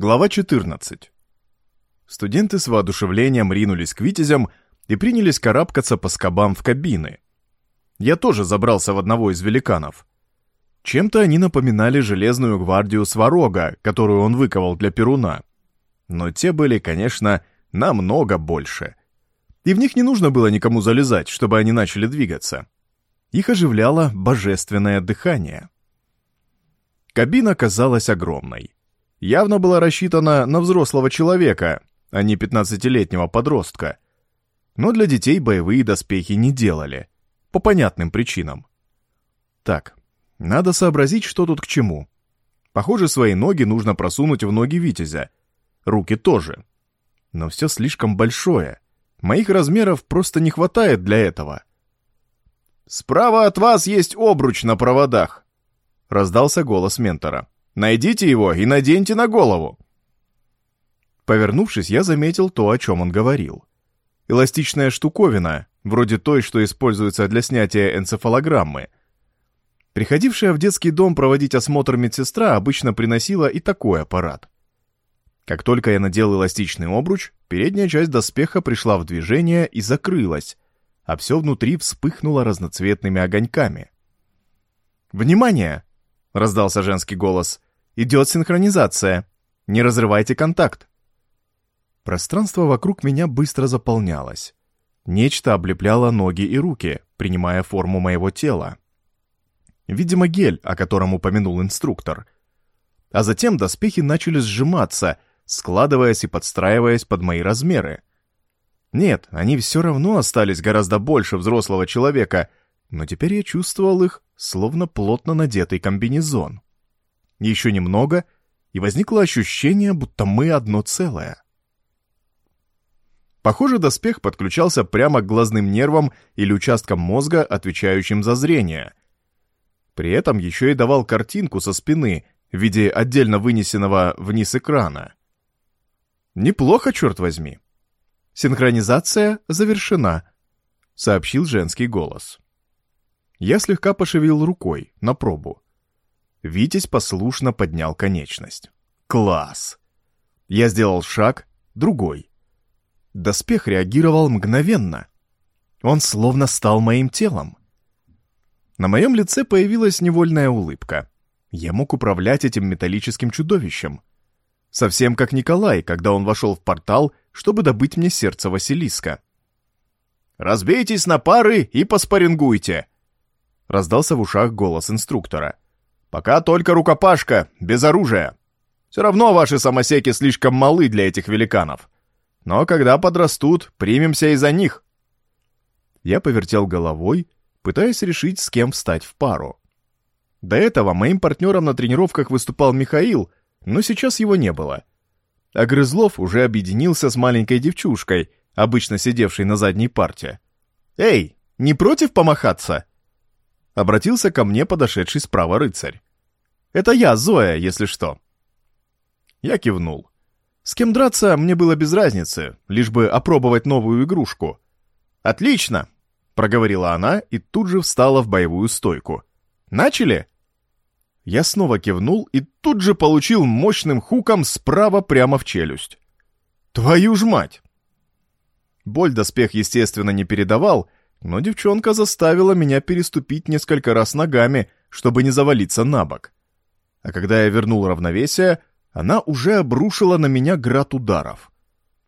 Глава 14. Студенты с воодушевлением ринулись к витязям и принялись карабкаться по скобам в кабины. Я тоже забрался в одного из великанов. Чем-то они напоминали железную гвардию Сварога, которую он выковал для Перуна. Но те были, конечно, намного больше. И в них не нужно было никому залезать, чтобы они начали двигаться. Их оживляло божественное дыхание. Кабина казалась огромной явно была рассчитана на взрослого человека, а не 15-летнего подростка. Но для детей боевые доспехи не делали. По понятным причинам. Так, надо сообразить, что тут к чему. Похоже, свои ноги нужно просунуть в ноги Витязя. Руки тоже. Но все слишком большое. Моих размеров просто не хватает для этого. «Справа от вас есть обруч на проводах», — раздался голос ментора. Найдите его и наденьте на голову!» Повернувшись, я заметил то, о чем он говорил. Эластичная штуковина, вроде той, что используется для снятия энцефалограммы. Приходившая в детский дом проводить осмотр медсестра обычно приносила и такой аппарат. Как только я надел эластичный обруч, передняя часть доспеха пришла в движение и закрылась, а все внутри вспыхнуло разноцветными огоньками. «Внимание!» — раздался женский голос. Идет синхронизация. Не разрывайте контакт. Пространство вокруг меня быстро заполнялось. Нечто облепляло ноги и руки, принимая форму моего тела. Видимо, гель, о котором упомянул инструктор. А затем доспехи начали сжиматься, складываясь и подстраиваясь под мои размеры. Нет, они все равно остались гораздо больше взрослого человека, но теперь я чувствовал их, словно плотно надетый комбинезон. Еще немного, и возникло ощущение, будто мы одно целое. Похоже, доспех подключался прямо к глазным нервам или участкам мозга, отвечающим за зрение. При этом еще и давал картинку со спины в виде отдельно вынесенного вниз экрана. Неплохо, черт возьми. Синхронизация завершена, сообщил женский голос. Я слегка пошевелил рукой на пробу. Витязь послушно поднял конечность. Класс! Я сделал шаг, другой. Доспех реагировал мгновенно. Он словно стал моим телом. На моем лице появилась невольная улыбка. Я мог управлять этим металлическим чудовищем. Совсем как Николай, когда он вошел в портал, чтобы добыть мне сердце Василиска. «Разбейтесь на пары и поспорингуйте!» Раздался в ушах голос инструктора. Пока только рукопашка, без оружия. Все равно ваши самосеки слишком малы для этих великанов. Но когда подрастут, примемся и за них. Я повертел головой, пытаясь решить, с кем встать в пару. До этого моим партнером на тренировках выступал Михаил, но сейчас его не было. А Грызлов уже объединился с маленькой девчушкой, обычно сидевшей на задней парте. «Эй, не против помахаться?» Обратился ко мне подошедший справа рыцарь. «Это я, Зоя, если что». Я кивнул. С кем драться мне было без разницы, лишь бы опробовать новую игрушку. «Отлично!» — проговорила она и тут же встала в боевую стойку. «Начали?» Я снова кивнул и тут же получил мощным хуком справа прямо в челюсть. «Твою ж мать!» Боль доспех, естественно, не передавал, но девчонка заставила меня переступить несколько раз ногами, чтобы не завалиться на бок. А когда я вернул равновесие, она уже обрушила на меня град ударов.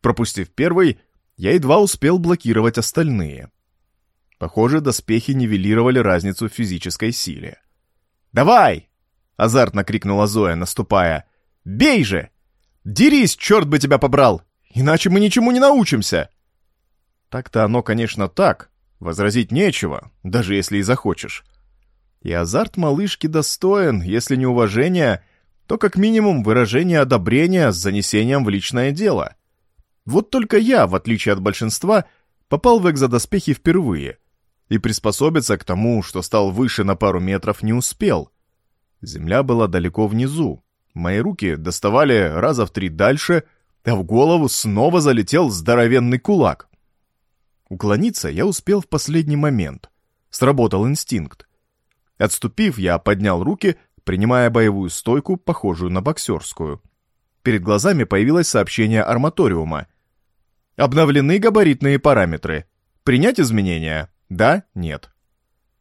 Пропустив первый, я едва успел блокировать остальные. Похоже, доспехи нивелировали разницу в физической силе. «Давай!» — азартно крикнула Зоя, наступая. «Бей же! Дерись, черт бы тебя побрал! Иначе мы ничему не научимся!» Так-то оно, конечно, так, Возразить нечего, даже если и захочешь. И азарт малышки достоин, если не уважения, то как минимум выражение одобрения с занесением в личное дело. Вот только я, в отличие от большинства, попал в экзодоспехи впервые и приспособиться к тому, что стал выше на пару метров, не успел. Земля была далеко внизу. Мои руки доставали раза в три дальше, а в голову снова залетел здоровенный кулак. Уклониться я успел в последний момент. Сработал инстинкт. Отступив, я поднял руки, принимая боевую стойку, похожую на боксерскую. перед глазами появилось сообщение арматориума. Обновлены габаритные параметры. Принять изменения? Да? Нет?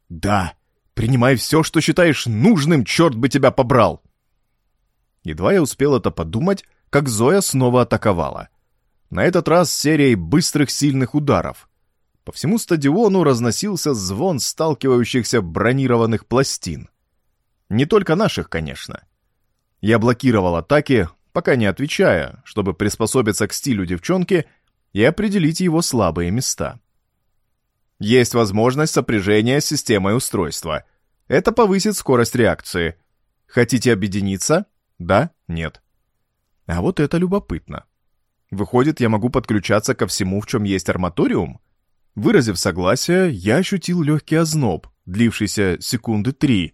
Да. Принимай все, что считаешь нужным, черт бы тебя побрал. Едва я успел это подумать, как Зоя снова атаковала. На этот раз серией быстрых сильных ударов. По всему стадиону разносился звон сталкивающихся бронированных пластин. Не только наших, конечно. Я блокировал атаки, пока не отвечая, чтобы приспособиться к стилю девчонки и определить его слабые места. Есть возможность сопряжения с системой устройства. Это повысит скорость реакции. Хотите объединиться? Да? Нет? А вот это любопытно. Выходит, я могу подключаться ко всему, в чем есть арматориум? Выразив согласие, я ощутил легкий озноб, длившийся секунды три,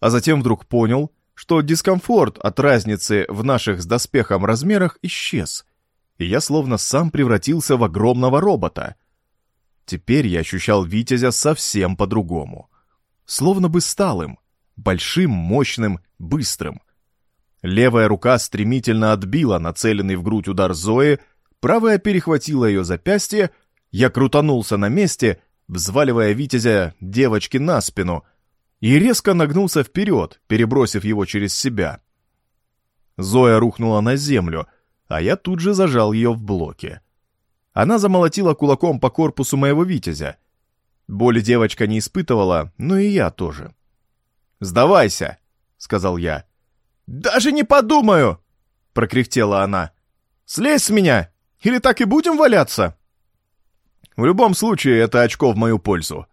а затем вдруг понял, что дискомфорт от разницы в наших с доспехом размерах исчез, и я словно сам превратился в огромного робота. Теперь я ощущал Витязя совсем по-другому. Словно бы стал им, большим, мощным, быстрым. Левая рука стремительно отбила нацеленный в грудь удар Зои, правая перехватила ее запястье, я крутанулся на месте, взваливая Витязя девочки на спину, и резко нагнулся вперед, перебросив его через себя. Зоя рухнула на землю, а я тут же зажал ее в блоке. Она замолотила кулаком по корпусу моего Витязя. Боли девочка не испытывала, но и я тоже. «Сдавайся!» — сказал я. «Даже не подумаю!» — прокряхтела она. «Слезь с меня! Или так и будем валяться?» В любом случае, это очко в мою пользу.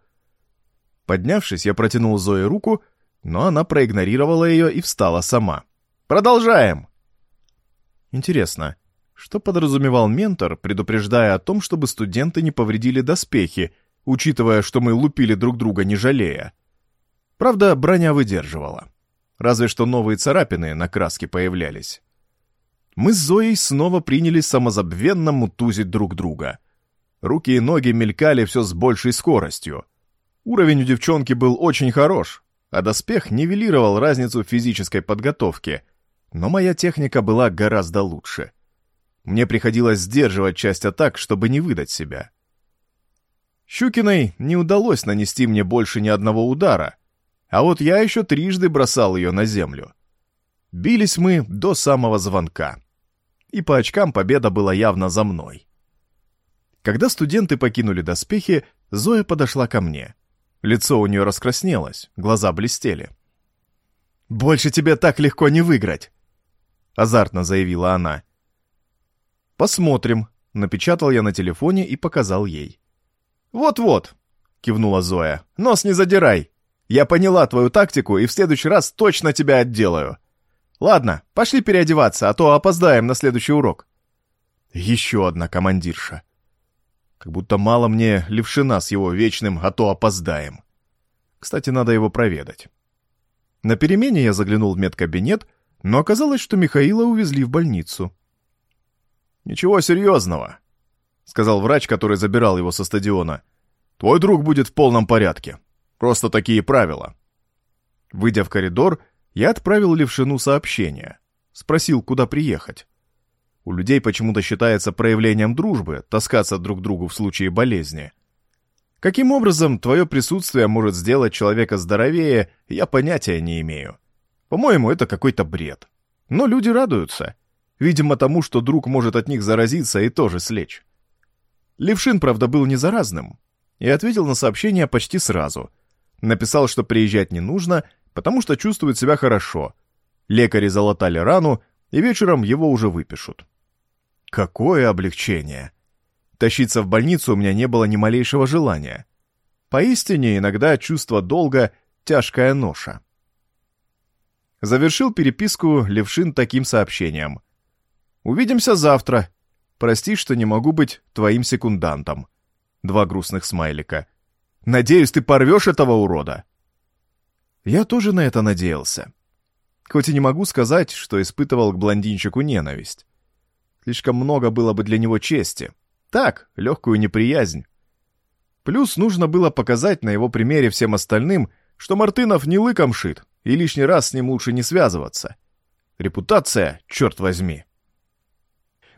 Поднявшись, я протянул Зое руку, но она проигнорировала ее и встала сама. «Продолжаем!» Интересно, что подразумевал ментор, предупреждая о том, чтобы студенты не повредили доспехи, учитывая, что мы лупили друг друга не жалея? Правда, броня выдерживала. Разве что новые царапины на краске появлялись. Мы с Зоей снова принялись самозабвенно мутузить друг друга. Руки и ноги мелькали все с большей скоростью. Уровень у девчонки был очень хорош, а доспех нивелировал разницу в физической подготовке, но моя техника была гораздо лучше. Мне приходилось сдерживать часть атак, чтобы не выдать себя. Щукиной не удалось нанести мне больше ни одного удара, а вот я еще трижды бросал ее на землю. Бились мы до самого звонка. И по очкам победа была явно за мной. Когда студенты покинули доспехи, Зоя подошла ко мне — Лицо у нее раскраснелось, глаза блестели. «Больше тебе так легко не выиграть!» Азартно заявила она. «Посмотрим», — напечатал я на телефоне и показал ей. «Вот-вот», — кивнула Зоя, — «нос не задирай. Я поняла твою тактику и в следующий раз точно тебя отделаю. Ладно, пошли переодеваться, а то опоздаем на следующий урок». Еще одна командирша. Как будто мало мне левшина с его вечным «а то опоздаем». Кстати, надо его проведать. На перемене я заглянул в медкабинет, но оказалось, что Михаила увезли в больницу. «Ничего серьезного», — сказал врач, который забирал его со стадиона. «Твой друг будет в полном порядке. Просто такие правила». Выйдя в коридор, я отправил Левшину сообщение. Спросил, куда приехать. У людей почему-то считается проявлением дружбы таскаться друг к другу в случае болезни. Каким образом твое присутствие может сделать человека здоровее, я понятия не имею. По-моему, это какой-то бред. Но люди радуются. Видимо, тому, что друг может от них заразиться и тоже слечь. Левшин, правда, был не заразным. И ответил на сообщение почти сразу. Написал, что приезжать не нужно, потому что чувствует себя хорошо. Лекари залатали рану, и вечером его уже выпишут. Какое облегчение! Тащиться в больницу у меня не было ни малейшего желания. Поистине, иногда чувство долга — тяжкая ноша. Завершил переписку Левшин таким сообщением. «Увидимся завтра. Прости, что не могу быть твоим секундантом». Два грустных смайлика. «Надеюсь, ты порвешь этого урода?» Я тоже на это надеялся. Хоть и не могу сказать, что испытывал к блондинчику ненависть. Слишком много было бы для него чести. Так, легкую неприязнь. Плюс нужно было показать на его примере всем остальным, что Мартынов не лыком шит, и лишний раз с ним лучше не связываться. Репутация, черт возьми.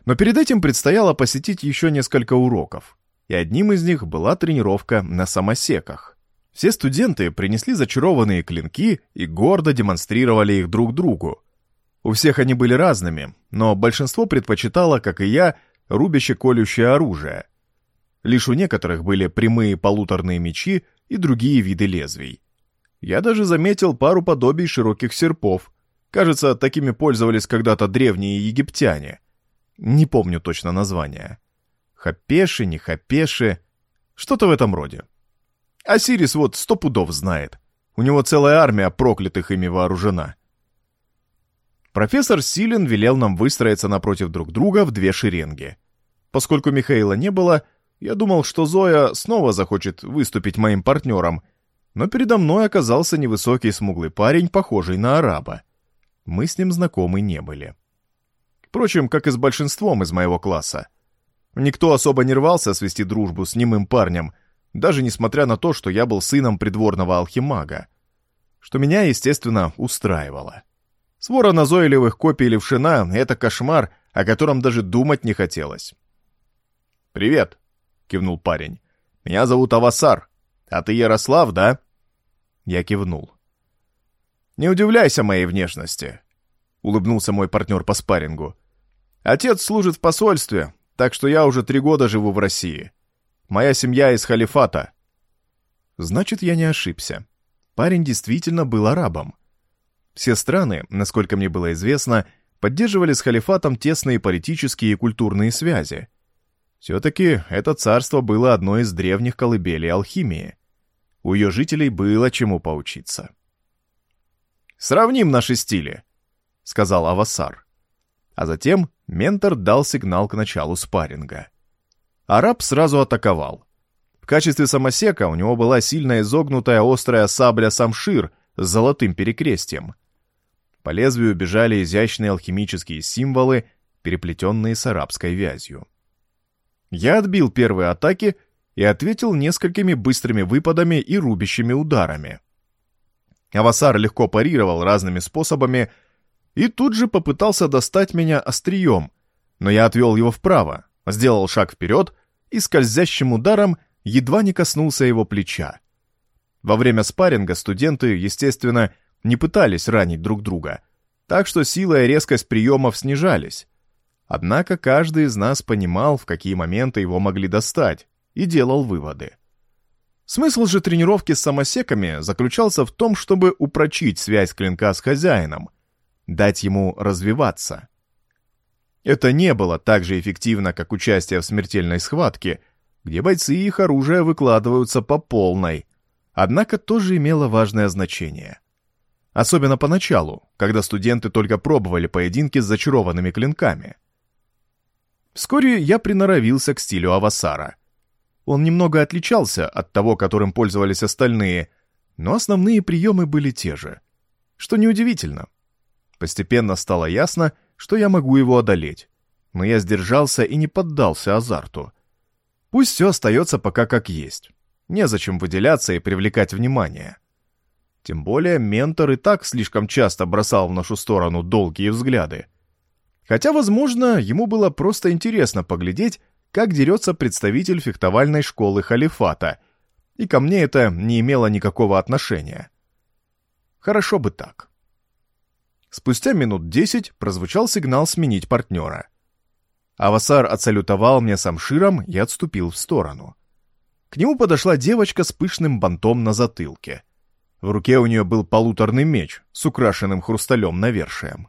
Но перед этим предстояло посетить еще несколько уроков, и одним из них была тренировка на самосеках. Все студенты принесли зачарованные клинки и гордо демонстрировали их друг другу. У всех они были разными, но большинство предпочитало, как и я, рубяще-колющее оружие. Лишь у некоторых были прямые полуторные мечи и другие виды лезвий. Я даже заметил пару подобий широких серпов. Кажется, такими пользовались когда-то древние египтяне. Не помню точно название. Хапеши, не хапеши. Что-то в этом роде. Осирис вот сто пудов знает. У него целая армия проклятых ими вооружена. Профессор Силен велел нам выстроиться напротив друг друга в две шеренги. Поскольку Михаила не было, я думал, что Зоя снова захочет выступить моим партнером, но передо мной оказался невысокий смуглый парень, похожий на араба. Мы с ним знакомы не были. Впрочем, как и с большинством из моего класса. Никто особо не рвался свести дружбу с немым парнем, даже несмотря на то, что я был сыном придворного алхимага. Что меня, естественно, устраивало. Свора назойливых копий левшина — это кошмар, о котором даже думать не хотелось. «Привет», — кивнул парень. «Меня зовут Авасар. А ты Ярослав, да?» Я кивнул. «Не удивляйся моей внешности», — улыбнулся мой партнер по спаррингу. «Отец служит в посольстве, так что я уже три года живу в России. Моя семья из халифата». Значит, я не ошибся. Парень действительно был арабом. Все страны, насколько мне было известно, поддерживали с халифатом тесные политические и культурные связи. Все-таки это царство было одной из древних колыбелей алхимии. У ее жителей было чему поучиться. «Сравним наши стили», — сказал Авасар. А затем ментор дал сигнал к началу спарринга. Араб сразу атаковал. В качестве самосека у него была сильно изогнутая острая сабля самшир с золотым перекрестием. По лезвию бежали изящные алхимические символы, переплетенные с арабской вязью. Я отбил первые атаки и ответил несколькими быстрыми выпадами и рубящими ударами. Авасар легко парировал разными способами и тут же попытался достать меня острием, но я отвел его вправо, сделал шаг вперед и скользящим ударом едва не коснулся его плеча. Во время спарринга студенты, естественно, не пытались ранить друг друга, так что сила и резкость приемов снижались, Однако каждый из нас понимал, в какие моменты его могли достать, и делал выводы. Смысл же тренировки с самосеками заключался в том, чтобы упрочить связь клинка с хозяином, дать ему развиваться. Это не было так же эффективно, как участие в смертельной схватке, где бойцы и их оружие выкладываются по полной, однако тоже имело важное значение. Особенно поначалу, когда студенты только пробовали поединки с зачарованными клинками. Вскоре я приноровился к стилю Авасара. Он немного отличался от того, которым пользовались остальные, но основные приемы были те же. Что неудивительно. Постепенно стало ясно, что я могу его одолеть, но я сдержался и не поддался азарту. Пусть все остается пока как есть. Незачем выделяться и привлекать внимание. Тем более ментор и так слишком часто бросал в нашу сторону долгие взгляды. Хотя, возможно, ему было просто интересно поглядеть, как дерется представитель фехтовальной школы халифата, и ко мне это не имело никакого отношения. Хорошо бы так. Спустя минут десять прозвучал сигнал сменить партнера. Авасар отсалютовал мне самширом и отступил в сторону. К нему подошла девочка с пышным бантом на затылке. В руке у нее был полуторный меч с украшенным хрусталем навершием.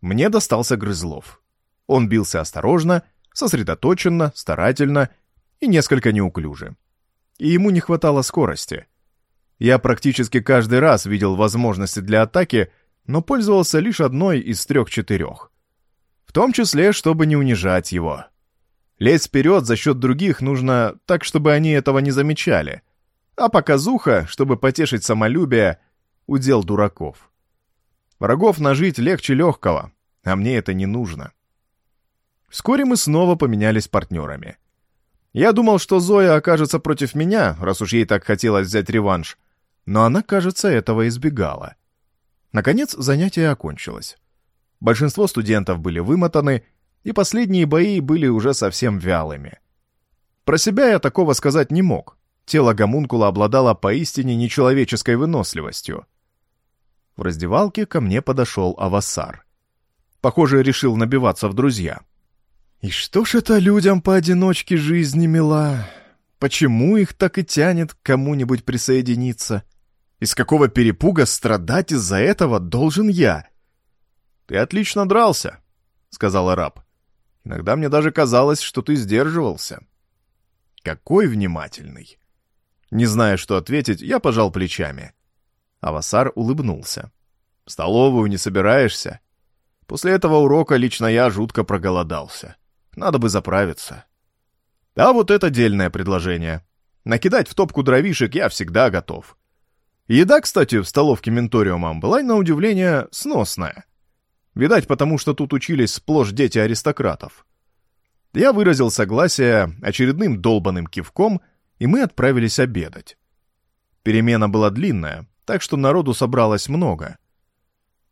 Мне достался Грызлов. Он бился осторожно, сосредоточенно, старательно и несколько неуклюже. И ему не хватало скорости. Я практически каждый раз видел возможности для атаки, но пользовался лишь одной из трех-четырех. В том числе, чтобы не унижать его. Лезть вперед за счет других нужно так, чтобы они этого не замечали. А показуха, чтобы потешить самолюбие, удел дураков. Врагов нажить легче легкого, а мне это не нужно. Вскоре мы снова поменялись партнерами. Я думал, что Зоя окажется против меня, раз уж ей так хотелось взять реванш, но она, кажется, этого избегала. Наконец, занятие окончилось. Большинство студентов были вымотаны, и последние бои были уже совсем вялыми. Про себя я такого сказать не мог. Тело гомункула обладало поистине нечеловеческой выносливостью. В раздевалке ко мне подошел Авасар. Похоже, решил набиваться в друзья. И что ж это людям поодиночке жизни мила? Почему их так и тянет к кому-нибудь присоединиться? Из какого перепуга страдать из-за этого должен я? Ты отлично дрался, — сказал араб. Иногда мне даже казалось, что ты сдерживался. Какой внимательный. Не зная, что ответить, я пожал плечами. Авасар улыбнулся. «В столовую не собираешься?» После этого урока лично я жутко проголодался. Надо бы заправиться. А вот это дельное предложение. Накидать в топку дровишек я всегда готов. Еда, кстати, в столовке Менториума была, на удивление, сносная. Видать, потому что тут учились сплошь дети аристократов. Я выразил согласие очередным долбанным кивком, и мы отправились обедать. Перемена была длинная, так что народу собралось много.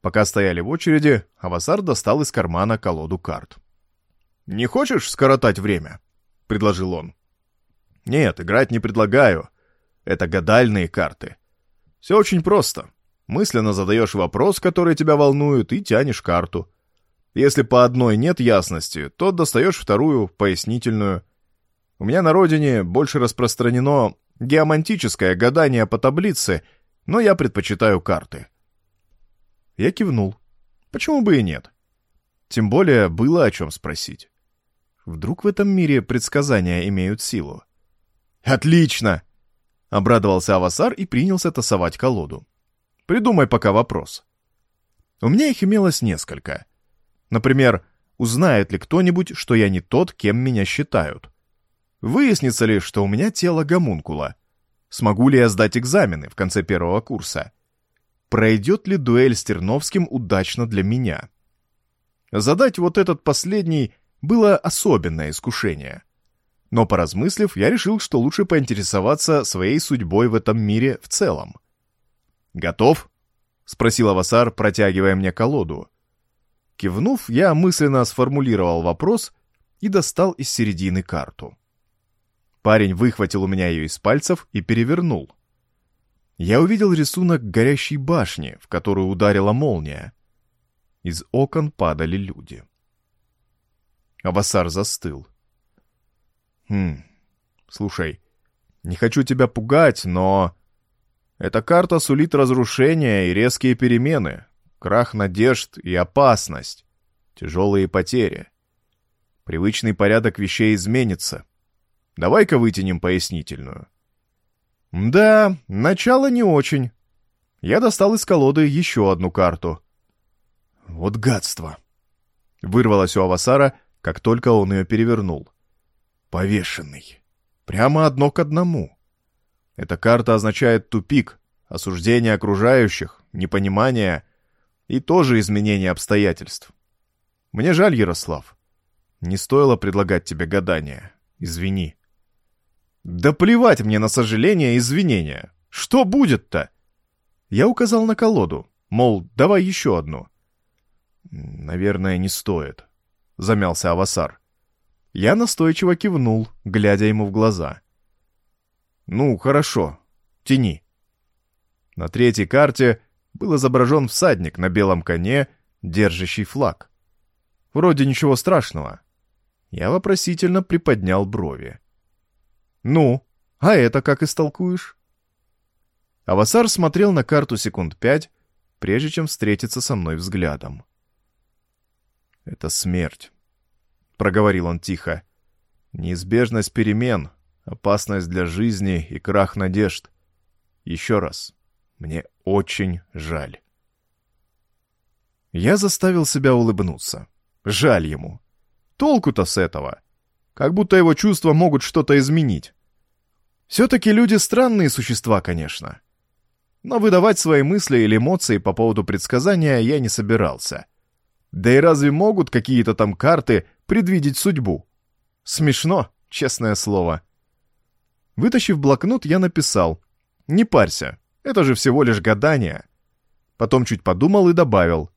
Пока стояли в очереди, Авасар достал из кармана колоду карт. «Не хочешь скоротать время?» — предложил он. «Нет, играть не предлагаю. Это гадальные карты. Все очень просто. Мысленно задаешь вопрос, который тебя волнует, и тянешь карту. Если по одной нет ясности, то достаешь вторую, пояснительную. У меня на родине больше распространено геомантическое гадание по таблице, но я предпочитаю карты. Я кивнул. Почему бы и нет? Тем более было о чем спросить. Вдруг в этом мире предсказания имеют силу? «Отлично!» — обрадовался Авасар и принялся тасовать колоду. «Придумай пока вопрос». У меня их имелось несколько. Например, узнает ли кто-нибудь, что я не тот, кем меня считают? Выяснится ли, что у меня тело гомункула? Смогу ли я сдать экзамены в конце первого курса? Пройдет ли дуэль с Терновским удачно для меня? Задать вот этот последний было особенное искушение. Но поразмыслив, я решил, что лучше поинтересоваться своей судьбой в этом мире в целом. «Готов?» — спросил Авасар, протягивая мне колоду. Кивнув, я мысленно сформулировал вопрос и достал из середины карту. Парень выхватил у меня ее из пальцев и перевернул. Я увидел рисунок горящей башни, в которую ударила молния. Из окон падали люди. Авасар застыл. «Хм, слушай, не хочу тебя пугать, но... Эта карта сулит разрушение и резкие перемены, крах надежд и опасность, тяжелые потери. Привычный порядок вещей изменится. Давай-ка вытянем пояснительную». «Да, начало не очень». Я достал из колоды еще одну карту. «Вот гадство!» Вырвалось у Авасара, как только он ее перевернул. «Повешенный. Прямо одно к одному. Эта карта означает тупик, осуждение окружающих, непонимание и тоже изменение обстоятельств. Мне жаль, Ярослав. Не стоило предлагать тебе гадание. Извини». «Да плевать мне на сожаление и извинения. Что будет-то?» Я указал на колоду, мол, давай еще одну. «Наверное, не стоит», — замялся Авасар. Я настойчиво кивнул, глядя ему в глаза. «Ну, хорошо. Тяни». На третьей карте был изображен всадник на белом коне, держащий флаг. Вроде ничего страшного. Я вопросительно приподнял брови. «Ну, а это как истолкуешь?» Авасар смотрел на карту секунд пять, прежде чем встретиться со мной взглядом. «Это смерть», — проговорил он тихо. «Неизбежность перемен, опасность для жизни и крах надежд. Еще раз, мне очень жаль». Я заставил себя улыбнуться. Жаль ему. Толку-то с этого. Как будто его чувства могут что-то изменить. Все-таки люди странные существа, конечно. Но выдавать свои мысли или эмоции по поводу предсказания я не собирался. Да и разве могут какие-то там карты предвидеть судьбу? Смешно, честное слово. Вытащив блокнот, я написал. «Не парься, это же всего лишь гадание». Потом чуть подумал и добавил.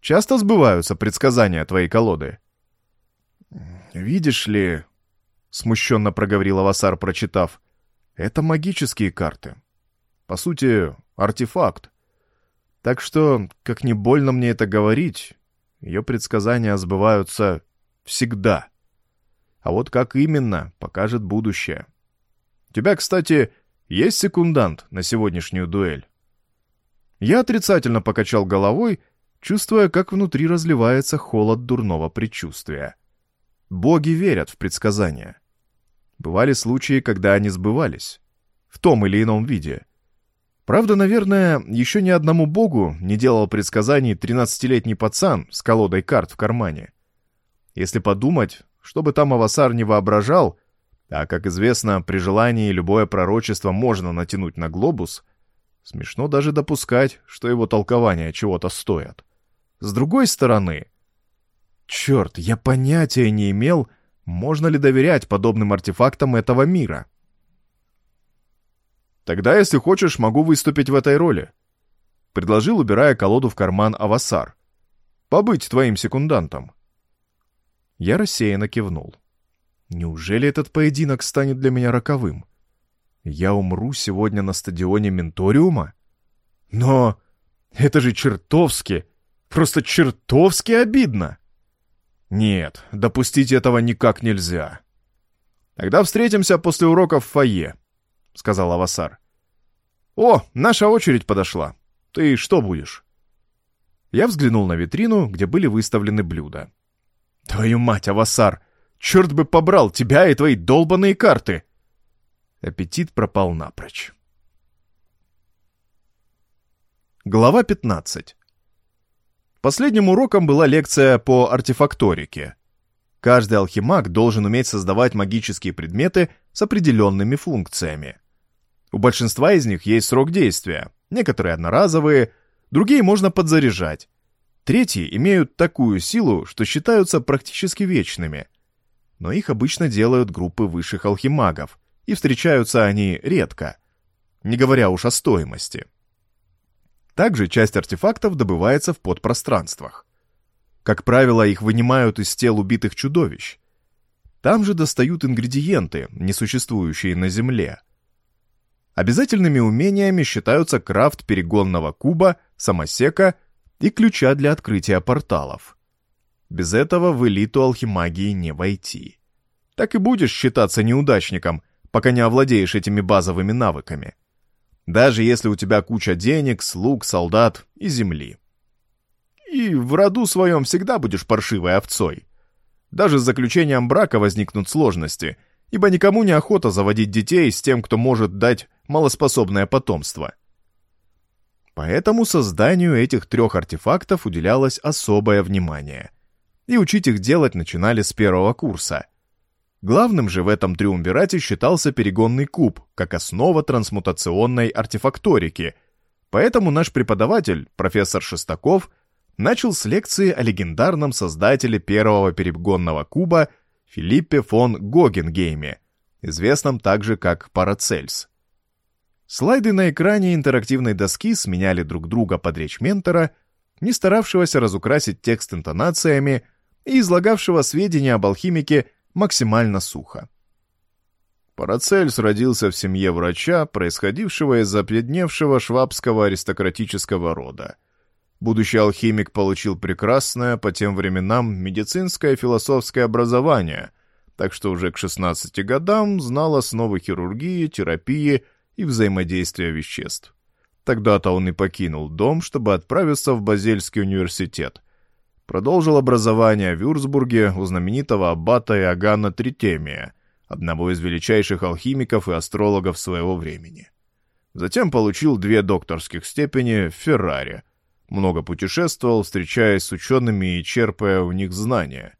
«Часто сбываются предсказания твоей колоды?» «Видишь ли...» — смущенно проговорил Авасар, прочитав. «Это магические карты. По сути, артефакт. Так что, как не больно мне это говорить, ее предсказания сбываются всегда. А вот как именно, покажет будущее. У тебя, кстати, есть секундант на сегодняшнюю дуэль?» Я отрицательно покачал головой, чувствуя, как внутри разливается холод дурного предчувствия. Боги верят в предсказания. Бывали случаи, когда они сбывались. В том или ином виде. Правда, наверное, еще ни одному богу не делал предсказаний 13-летний пацан с колодой карт в кармане. Если подумать, что бы там Авасар не воображал, а, как известно, при желании любое пророчество можно натянуть на глобус, смешно даже допускать, что его толкования чего-то стоят. С другой стороны, черт, я понятия не имел, можно ли доверять подобным артефактам этого мира. Тогда, если хочешь, могу выступить в этой роли. Предложил, убирая колоду в карман Авасар. Побыть твоим секундантом. Я рассеянно кивнул. Неужели этот поединок станет для меня роковым? Я умру сегодня на стадионе Менториума? Но это же чертовски, Просто чертовски обидно. Нет, допустить этого никак нельзя. Тогда встретимся после уроков в фойе, сказал Авасар. О, наша очередь подошла. Ты что будешь? Я взглянул на витрину, где были выставлены блюда. Твою мать, Авасар! Черт бы побрал тебя и твои долбаные карты! Аппетит пропал напрочь. Глава пятнадцать. Последним уроком была лекция по артефакторике. Каждый алхимаг должен уметь создавать магические предметы с определенными функциями. У большинства из них есть срок действия, некоторые одноразовые, другие можно подзаряжать. Третьи имеют такую силу, что считаются практически вечными. Но их обычно делают группы высших алхимагов, и встречаются они редко, не говоря уж о стоимости. Также часть артефактов добывается в подпространствах. Как правило, их вынимают из тел убитых чудовищ. Там же достают ингредиенты, несуществующие на Земле. Обязательными умениями считаются крафт перегонного куба, самосека и ключа для открытия порталов. Без этого в элиту алхимагии не войти. Так и будешь считаться неудачником, пока не овладеешь этими базовыми навыками даже если у тебя куча денег, слуг, солдат и земли. И в роду своем всегда будешь паршивой овцой. Даже с заключением брака возникнут сложности, ибо никому не охота заводить детей с тем, кто может дать малоспособное потомство. Поэтому созданию этих трех артефактов уделялось особое внимание. И учить их делать начинали с первого курса – Главным же в этом триумвирате считался перегонный куб, как основа трансмутационной артефакторики. Поэтому наш преподаватель, профессор Шестаков, начал с лекции о легендарном создателе первого перегонного куба Филиппе фон Гогенгейме, известном также как Парацельс. Слайды на экране интерактивной доски сменяли друг друга под речь ментора, не старавшегося разукрасить текст интонациями и излагавшего сведения об алхимике максимально сухо. Парацельс родился в семье врача, происходившего из запледневшего швабского аристократического рода. Будущий алхимик получил прекрасное по тем временам медицинское и философское образование, так что уже к 16 годам знал основы хирургии, терапии и взаимодействия веществ. Тогда-то он и покинул дом, чтобы отправиться в Базельский университет, Продолжил образование в Вюрцбурге у знаменитого аббата Иоганна Тритемия, одного из величайших алхимиков и астрологов своего времени. Затем получил две докторских степени в Ферраре. Много путешествовал, встречаясь с учеными и черпая у них знания.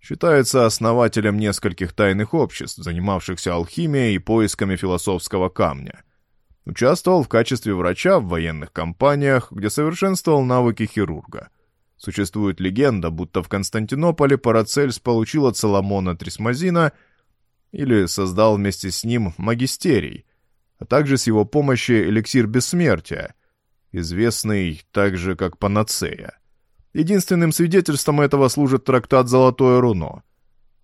Считается основателем нескольких тайных обществ, занимавшихся алхимией и поисками философского камня. Участвовал в качестве врача в военных компаниях, где совершенствовал навыки хирурга. Существует легенда, будто в Константинополе Парацельс получил от Соломона Трисмазина или создал вместе с ним магистерий, а также с его помощью эликсир бессмертия, известный также как панацея. Единственным свидетельством этого служит трактат «Золотое руно».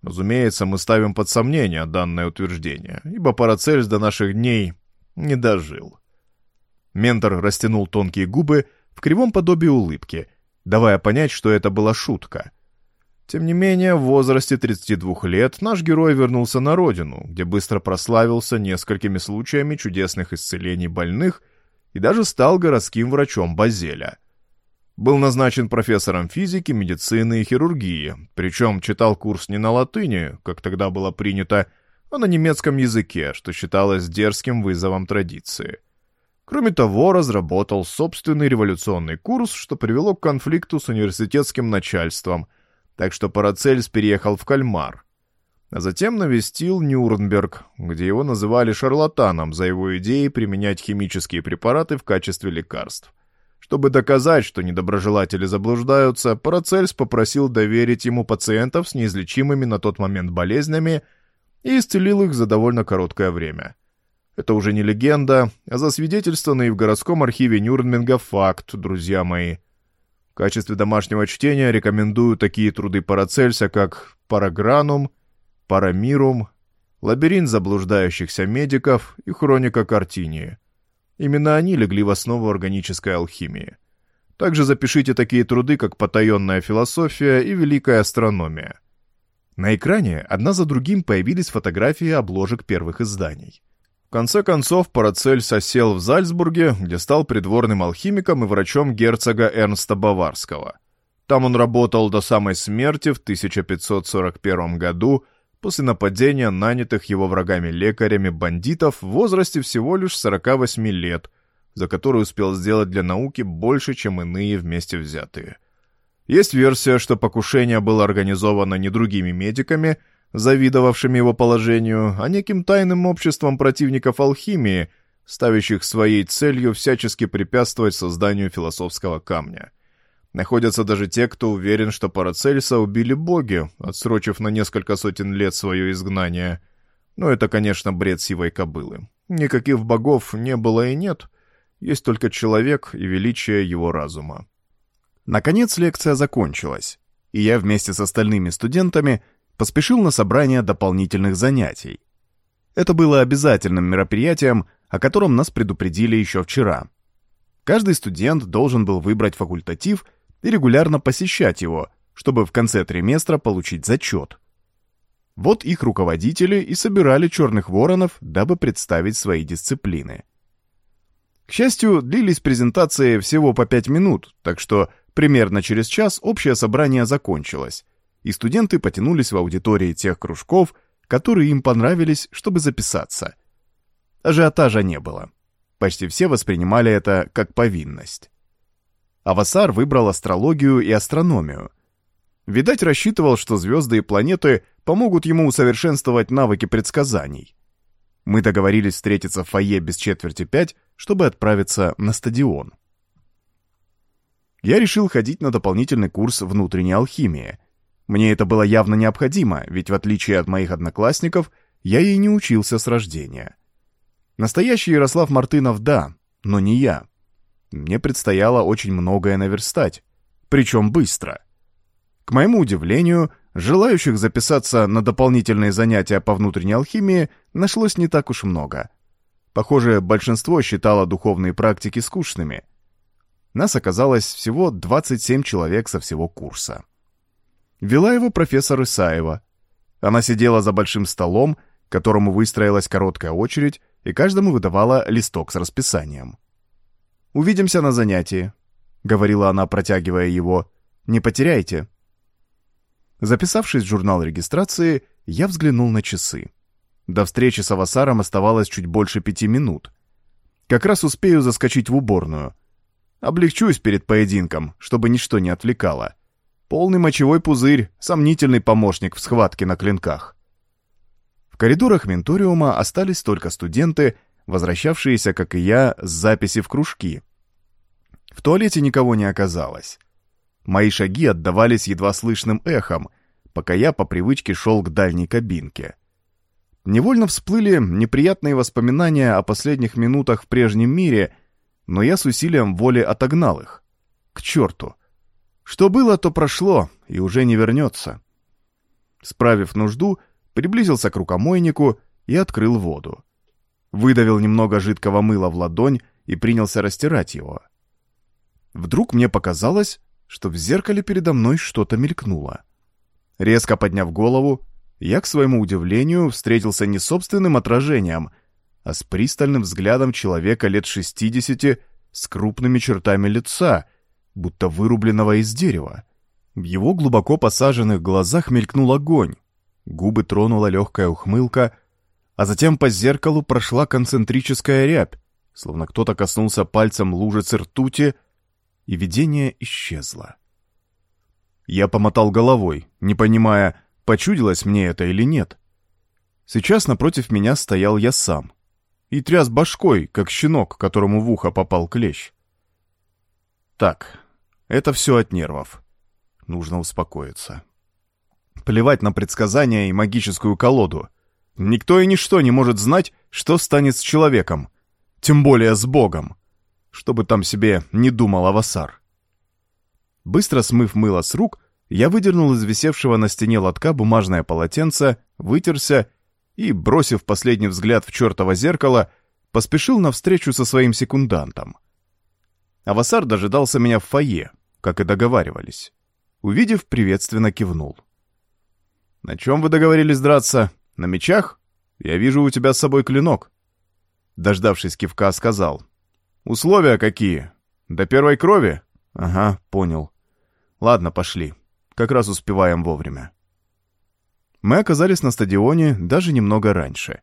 Разумеется, мы ставим под сомнение данное утверждение, ибо Парацельс до наших дней не дожил. Ментор растянул тонкие губы в кривом подобии улыбки, давая понять, что это была шутка. Тем не менее, в возрасте 32 лет наш герой вернулся на родину, где быстро прославился несколькими случаями чудесных исцелений больных и даже стал городским врачом Базеля. Был назначен профессором физики, медицины и хирургии, причем читал курс не на латыни, как тогда было принято, а на немецком языке, что считалось дерзким вызовом традиции. Кроме того, разработал собственный революционный курс, что привело к конфликту с университетским начальством, так что Парацельс переехал в Кальмар. А затем навестил Нюрнберг, где его называли шарлатаном за его идеи применять химические препараты в качестве лекарств. Чтобы доказать, что недоброжелатели заблуждаются, Парацельс попросил доверить ему пациентов с неизлечимыми на тот момент болезнями и исцелил их за довольно короткое время. Это уже не легенда, а засвидетельствованный в городском архиве Нюрнберга факт, друзья мои. В качестве домашнего чтения рекомендую такие труды Парацельса, как «Парагранум», «Парамирум», «Лабиринт заблуждающихся медиков» и «Хроника Картинии». Именно они легли в основу органической алхимии. Также запишите такие труды, как «Потаенная философия» и «Великая астрономия». На экране одна за другим появились фотографии обложек первых изданий. В конце концов, Парацельс осел в Зальцбурге, где стал придворным алхимиком и врачом герцога Эрнста Баварского. Там он работал до самой смерти в 1541 году после нападения нанятых его врагами-лекарями бандитов в возрасте всего лишь 48 лет, за который успел сделать для науки больше, чем иные вместе взятые. Есть версия, что покушение было организовано не другими медиками, завидовавшими его положению, а неким тайным обществом противников алхимии, ставящих своей целью всячески препятствовать созданию философского камня. Находятся даже те, кто уверен, что Парацельса убили боги, отсрочив на несколько сотен лет свое изгнание. Но это, конечно, бред сивой кобылы. Никаких богов не было и нет. Есть только человек и величие его разума. Наконец лекция закончилась, и я вместе с остальными студентами поспешил на собрание дополнительных занятий. Это было обязательным мероприятием, о котором нас предупредили еще вчера. Каждый студент должен был выбрать факультатив — и регулярно посещать его, чтобы в конце триместра получить зачет. Вот их руководители и собирали черных воронов, дабы представить свои дисциплины. К счастью, длились презентации всего по пять минут, так что примерно через час общее собрание закончилось, и студенты потянулись в аудитории тех кружков, которые им понравились, чтобы записаться. Ажиотажа не было. Почти все воспринимали это как повинность. Авасар выбрал астрологию и астрономию. Видать, рассчитывал, что звезды и планеты помогут ему усовершенствовать навыки предсказаний. Мы договорились встретиться в фойе без четверти пять, чтобы отправиться на стадион. Я решил ходить на дополнительный курс внутренней алхимии. Мне это было явно необходимо, ведь в отличие от моих одноклассников, я ей не учился с рождения. Настоящий Ярослав Мартынов — да, но не я. Мне предстояло очень многое наверстать, причем быстро. К моему удивлению, желающих записаться на дополнительные занятия по внутренней алхимии нашлось не так уж много. Похоже, большинство считало духовные практики скучными. Нас оказалось всего 27 человек со всего курса. Вела его профессор Исаева. Она сидела за большим столом, к которому выстроилась короткая очередь, и каждому выдавала листок с расписанием. Увидимся на занятии», — говорила она, протягивая его. «Не потеряйте». Записавшись в журнал регистрации, я взглянул на часы. До встречи с Авасаром оставалось чуть больше пяти минут. Как раз успею заскочить в уборную. Облегчусь перед поединком, чтобы ничто не отвлекало. Полный мочевой пузырь, сомнительный помощник в схватке на клинках. В коридорах Менториума остались только студенты, возвращавшиеся, как и я, с записи в кружки. В туалете никого не оказалось. Мои шаги отдавались едва слышным эхом, пока я по привычке шел к дальней кабинке. Невольно всплыли неприятные воспоминания о последних минутах в прежнем мире, но я с усилием воли отогнал их. К черту! Что было, то прошло, и уже не вернется. Справив нужду, приблизился к рукомойнику и открыл воду. Выдавил немного жидкого мыла в ладонь и принялся растирать его. Вдруг мне показалось, что в зеркале передо мной что-то мелькнуло. Резко подняв голову, я, к своему удивлению, встретился не собственным отражением, а с пристальным взглядом человека лет 60 с крупными чертами лица, будто вырубленного из дерева. В его глубоко посаженных глазах мелькнул огонь, губы тронула легкая ухмылка, а затем по зеркалу прошла концентрическая рябь, словно кто-то коснулся пальцем лужицы ртути, и видение исчезло. Я помотал головой, не понимая, почудилось мне это или нет. Сейчас напротив меня стоял я сам и тряс башкой, как щенок, которому в ухо попал клещ. Так, это все от нервов. Нужно успокоиться. Плевать на предсказания и магическую колоду. Никто и ничто не может знать, что станет с человеком. Тем более с Богом. Чтобы там себе не думал Авасар. Быстро смыв мыло с рук, я выдернул из висевшего на стене лотка бумажное полотенце, вытерся и, бросив последний взгляд в чертово зеркало, поспешил навстречу со своим секундантом. Авасар дожидался меня в фойе, как и договаривались. Увидев, приветственно кивнул. «На чем вы договорились драться? На мечах? Я вижу у тебя с собой клинок». Дождавшись кивка, сказал. «Условия какие? До первой крови?» «Ага, понял. Ладно, пошли». Как раз успеваем вовремя. Мы оказались на стадионе даже немного раньше.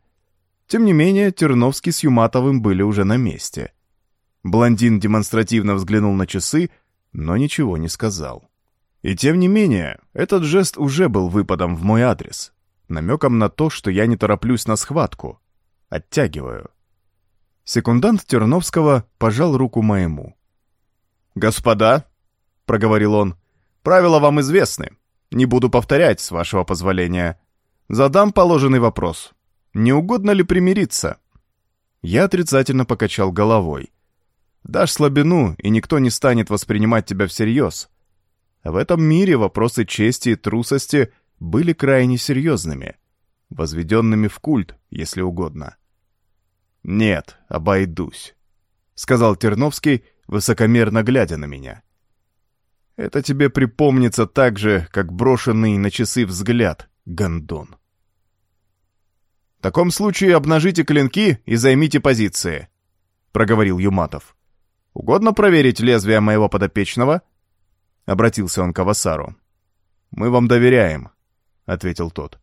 Тем не менее, Терновский с Юматовым были уже на месте. Блондин демонстративно взглянул на часы, но ничего не сказал. И тем не менее, этот жест уже был выпадом в мой адрес, намеком на то, что я не тороплюсь на схватку, оттягиваю. Секундант Терновского пожал руку моему. «Господа», — проговорил он, Правила вам известны. Не буду повторять, с вашего позволения. Задам положенный вопрос. Не угодно ли примириться?» Я отрицательно покачал головой. «Дашь слабину, и никто не станет воспринимать тебя всерьез. В этом мире вопросы чести и трусости были крайне серьезными, возведенными в культ, если угодно. «Нет, обойдусь», — сказал Терновский, высокомерно глядя на меня. Это тебе припомнится так же, как брошенный на часы взгляд, гондон. «В таком случае обнажите клинки и займите позиции», — проговорил Юматов. «Угодно проверить лезвие моего подопечного?» Обратился он к Авасару. «Мы вам доверяем», — ответил тот.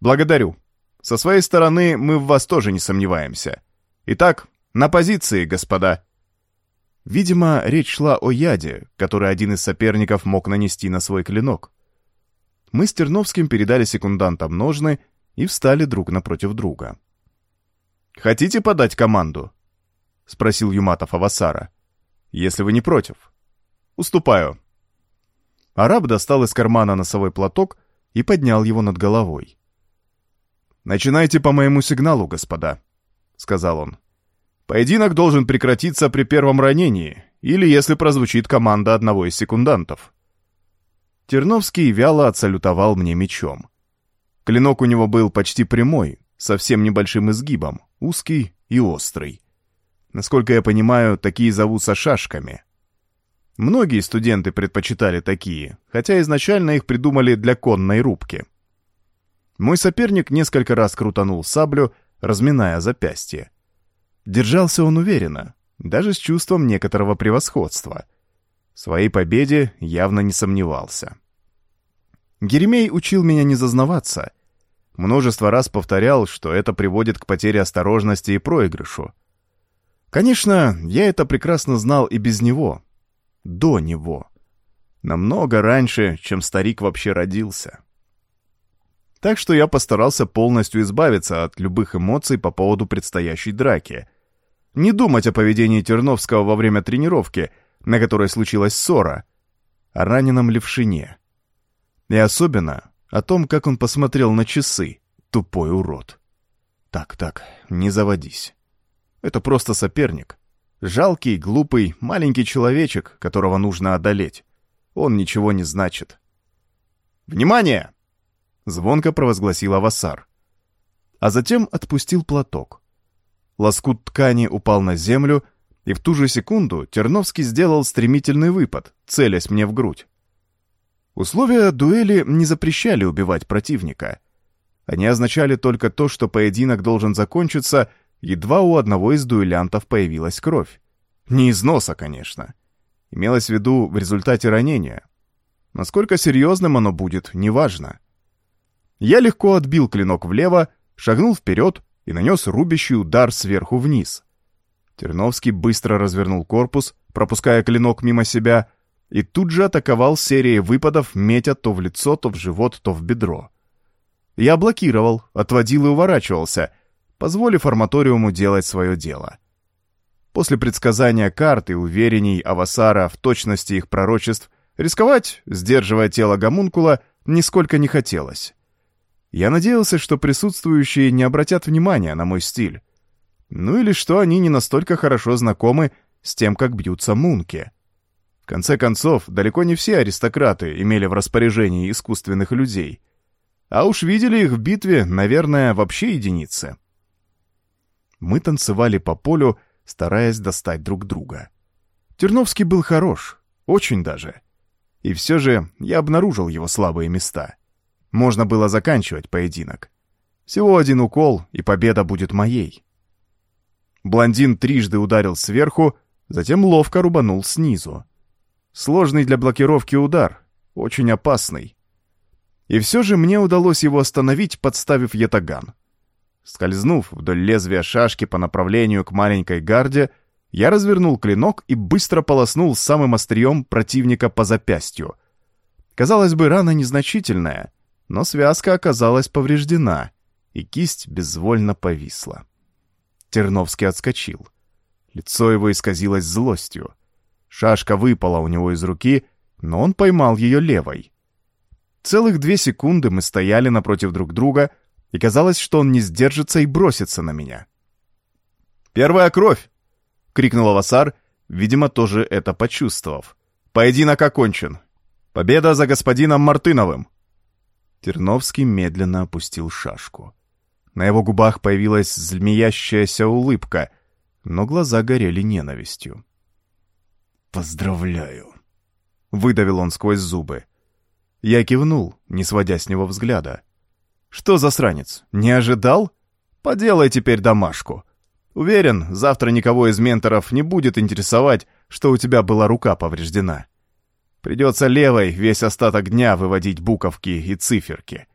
«Благодарю. Со своей стороны мы в вас тоже не сомневаемся. Итак, на позиции, господа». Видимо, речь шла о яде, который один из соперников мог нанести на свой клинок. Мы с Терновским передали секундантам ножны и встали друг напротив друга. «Хотите подать команду?» — спросил Юматов Авасара. «Если вы не против». «Уступаю». Араб достал из кармана носовой платок и поднял его над головой. «Начинайте по моему сигналу, господа», — сказал он. Поединок должен прекратиться при первом ранении, или если прозвучит команда одного из секундантов. Терновский вяло отсалютовал мне мечом. Клинок у него был почти прямой, совсем небольшим изгибом, узкий и острый. Насколько я понимаю, такие зовутся шашками. Многие студенты предпочитали такие, хотя изначально их придумали для конной рубки. Мой соперник несколько раз крутанул саблю, разминая запястье. Держался он уверенно, даже с чувством некоторого превосходства. В своей победе явно не сомневался. Геремей учил меня не зазнаваться. Множество раз повторял, что это приводит к потере осторожности и проигрышу. Конечно, я это прекрасно знал и без него. До него. Намного раньше, чем старик вообще родился. Так что я постарался полностью избавиться от любых эмоций по поводу предстоящей драки, не думать о поведении Терновского во время тренировки, на которой случилась ссора, о раненом левшине. И особенно о том, как он посмотрел на часы, тупой урод. Так, так, не заводись. Это просто соперник. Жалкий, глупый, маленький человечек, которого нужно одолеть. Он ничего не значит. «Внимание!» — звонко провозгласил Авасар. А затем отпустил платок. Лоскут ткани упал на землю, и в ту же секунду Терновский сделал стремительный выпад, целясь мне в грудь. Условия дуэли не запрещали убивать противника. Они означали только то, что поединок должен закончиться, едва у одного из дуэлянтов появилась кровь. Не из носа, конечно. Имелось в виду в результате ранения. Насколько серьезным оно будет, неважно. Я легко отбил клинок влево, шагнул вперед и нанес рубящий удар сверху вниз. Терновский быстро развернул корпус, пропуская клинок мимо себя, и тут же атаковал серией выпадов, метя то в лицо, то в живот, то в бедро. Я блокировал, отводил и уворачивался, позволив арматориуму делать свое дело. После предсказания карт и уверений Авасара в точности их пророчеств, рисковать, сдерживая тело гомункула, нисколько не хотелось. Я надеялся, что присутствующие не обратят внимания на мой стиль. Ну или что они не настолько хорошо знакомы с тем, как бьются мунки. В конце концов, далеко не все аристократы имели в распоряжении искусственных людей. А уж видели их в битве, наверное, вообще единицы. Мы танцевали по полю, стараясь достать друг друга. Терновский был хорош, очень даже. И все же я обнаружил его слабые места. Можно было заканчивать поединок. Всего один укол, и победа будет моей. Блондин трижды ударил сверху, затем ловко рубанул снизу. Сложный для блокировки удар, очень опасный. И все же мне удалось его остановить, подставив ятаган. Скользнув вдоль лезвия шашки по направлению к маленькой гарде, я развернул клинок и быстро полоснул самым острием противника по запястью. Казалось бы, рана незначительная, но связка оказалась повреждена, и кисть безвольно повисла. Терновский отскочил. Лицо его исказилось злостью. Шашка выпала у него из руки, но он поймал ее левой. Целых две секунды мы стояли напротив друг друга — и казалось, что он не сдержится и бросится на меня. «Первая кровь!» — крикнул Авасар, видимо, тоже это почувствовав. «Поединок окончен! Победа за господином Мартыновым!» Терновский медленно опустил шашку. На его губах появилась змеящаяся улыбка, но глаза горели ненавистью. «Поздравляю!» — выдавил он сквозь зубы. Я кивнул, не сводя с него взгляда. Что за сранец? Не ожидал? Поделай теперь домашку. Уверен, завтра никого из менторов не будет интересовать, что у тебя была рука повреждена. Придется левой весь остаток дня выводить буковки и циферки.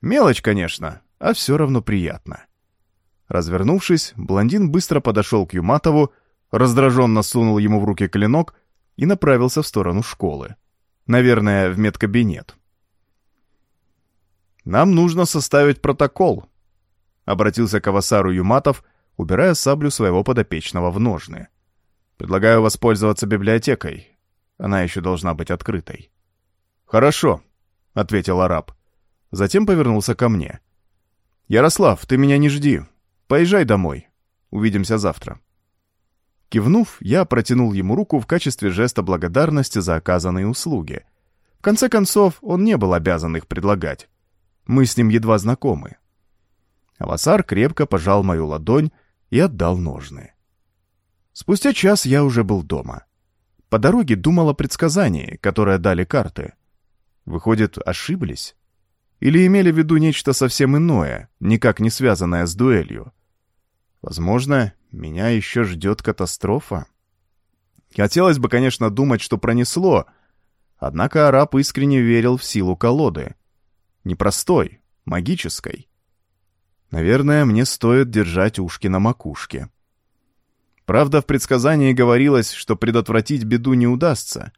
Мелочь, конечно, а все равно приятно. Развернувшись, блондин быстро подошел к Юматову, раздраженно сунул ему в руки клинок и направился в сторону школы. Наверное, в медкабинет. Нам нужно составить протокол», — обратился к Авасару Юматов, убирая саблю своего подопечного в ножны. «Предлагаю воспользоваться библиотекой. Она еще должна быть открытой». «Хорошо», — ответил араб. Затем повернулся ко мне. «Ярослав, ты меня не жди. Поезжай домой. Увидимся завтра». Кивнув, я протянул ему руку в качестве жеста благодарности за оказанные услуги. В конце концов, он не был обязан их предлагать. Мы с ним едва знакомы. Авасар крепко пожал мою ладонь и отдал ножны. Спустя час я уже был дома. По дороге думал о предсказании, которое дали карты. Выходит, ошиблись? Или имели в виду нечто совсем иное, никак не связанное с дуэлью? Возможно, меня еще ждет катастрофа. Хотелось бы, конечно, думать, что пронесло, однако араб искренне верил в силу колоды — Непростой, магической. Наверное, мне стоит держать ушки на макушке. Правда, в предсказании говорилось, что предотвратить беду не удастся.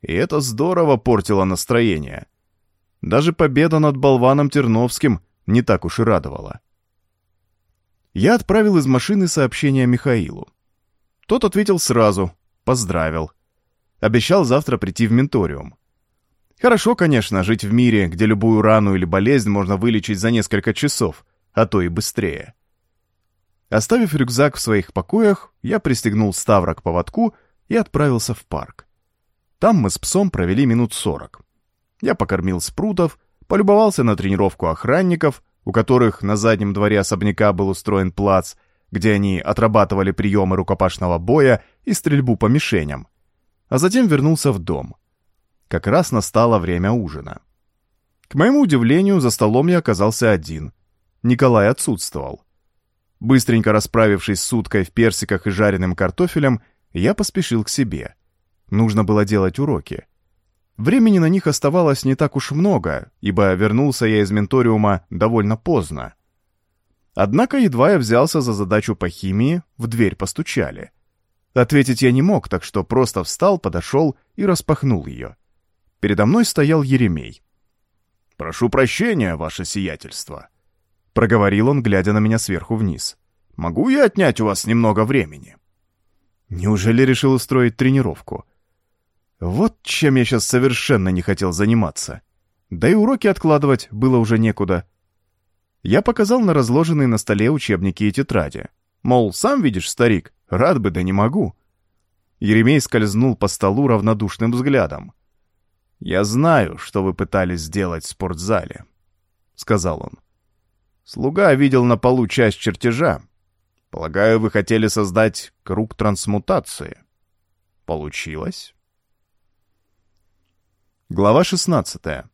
И это здорово портило настроение. Даже победа над болваном Терновским не так уж и радовала. Я отправил из машины сообщение Михаилу. Тот ответил сразу, поздравил. Обещал завтра прийти в менториум. Хорошо, конечно, жить в мире, где любую рану или болезнь можно вылечить за несколько часов, а то и быстрее. Оставив рюкзак в своих покоях, я пристегнул Ставра к поводку и отправился в парк. Там мы с псом провели минут сорок. Я покормил спрутов, полюбовался на тренировку охранников, у которых на заднем дворе особняка был устроен плац, где они отрабатывали приемы рукопашного боя и стрельбу по мишеням, а затем вернулся в дом. Как раз настало время ужина. К моему удивлению, за столом я оказался один. Николай отсутствовал. Быстренько расправившись с уткой в персиках и жареным картофелем, я поспешил к себе. Нужно было делать уроки. Времени на них оставалось не так уж много, ибо вернулся я из менториума довольно поздно. Однако едва я взялся за задачу по химии, в дверь постучали. Ответить я не мог, так что просто встал, подошел и распахнул ее. Передо мной стоял Еремей. «Прошу прощения, ваше сиятельство», — проговорил он, глядя на меня сверху вниз. «Могу я отнять у вас немного времени?» Неужели решил устроить тренировку? Вот чем я сейчас совершенно не хотел заниматься. Да и уроки откладывать было уже некуда. Я показал на разложенные на столе учебники и тетради. Мол, сам видишь, старик, рад бы, да не могу. Еремей скользнул по столу равнодушным взглядом. «Я знаю, что вы пытались сделать в спортзале», — сказал он. «Слуга видел на полу часть чертежа. Полагаю, вы хотели создать круг трансмутации. Получилось?» Глава 16.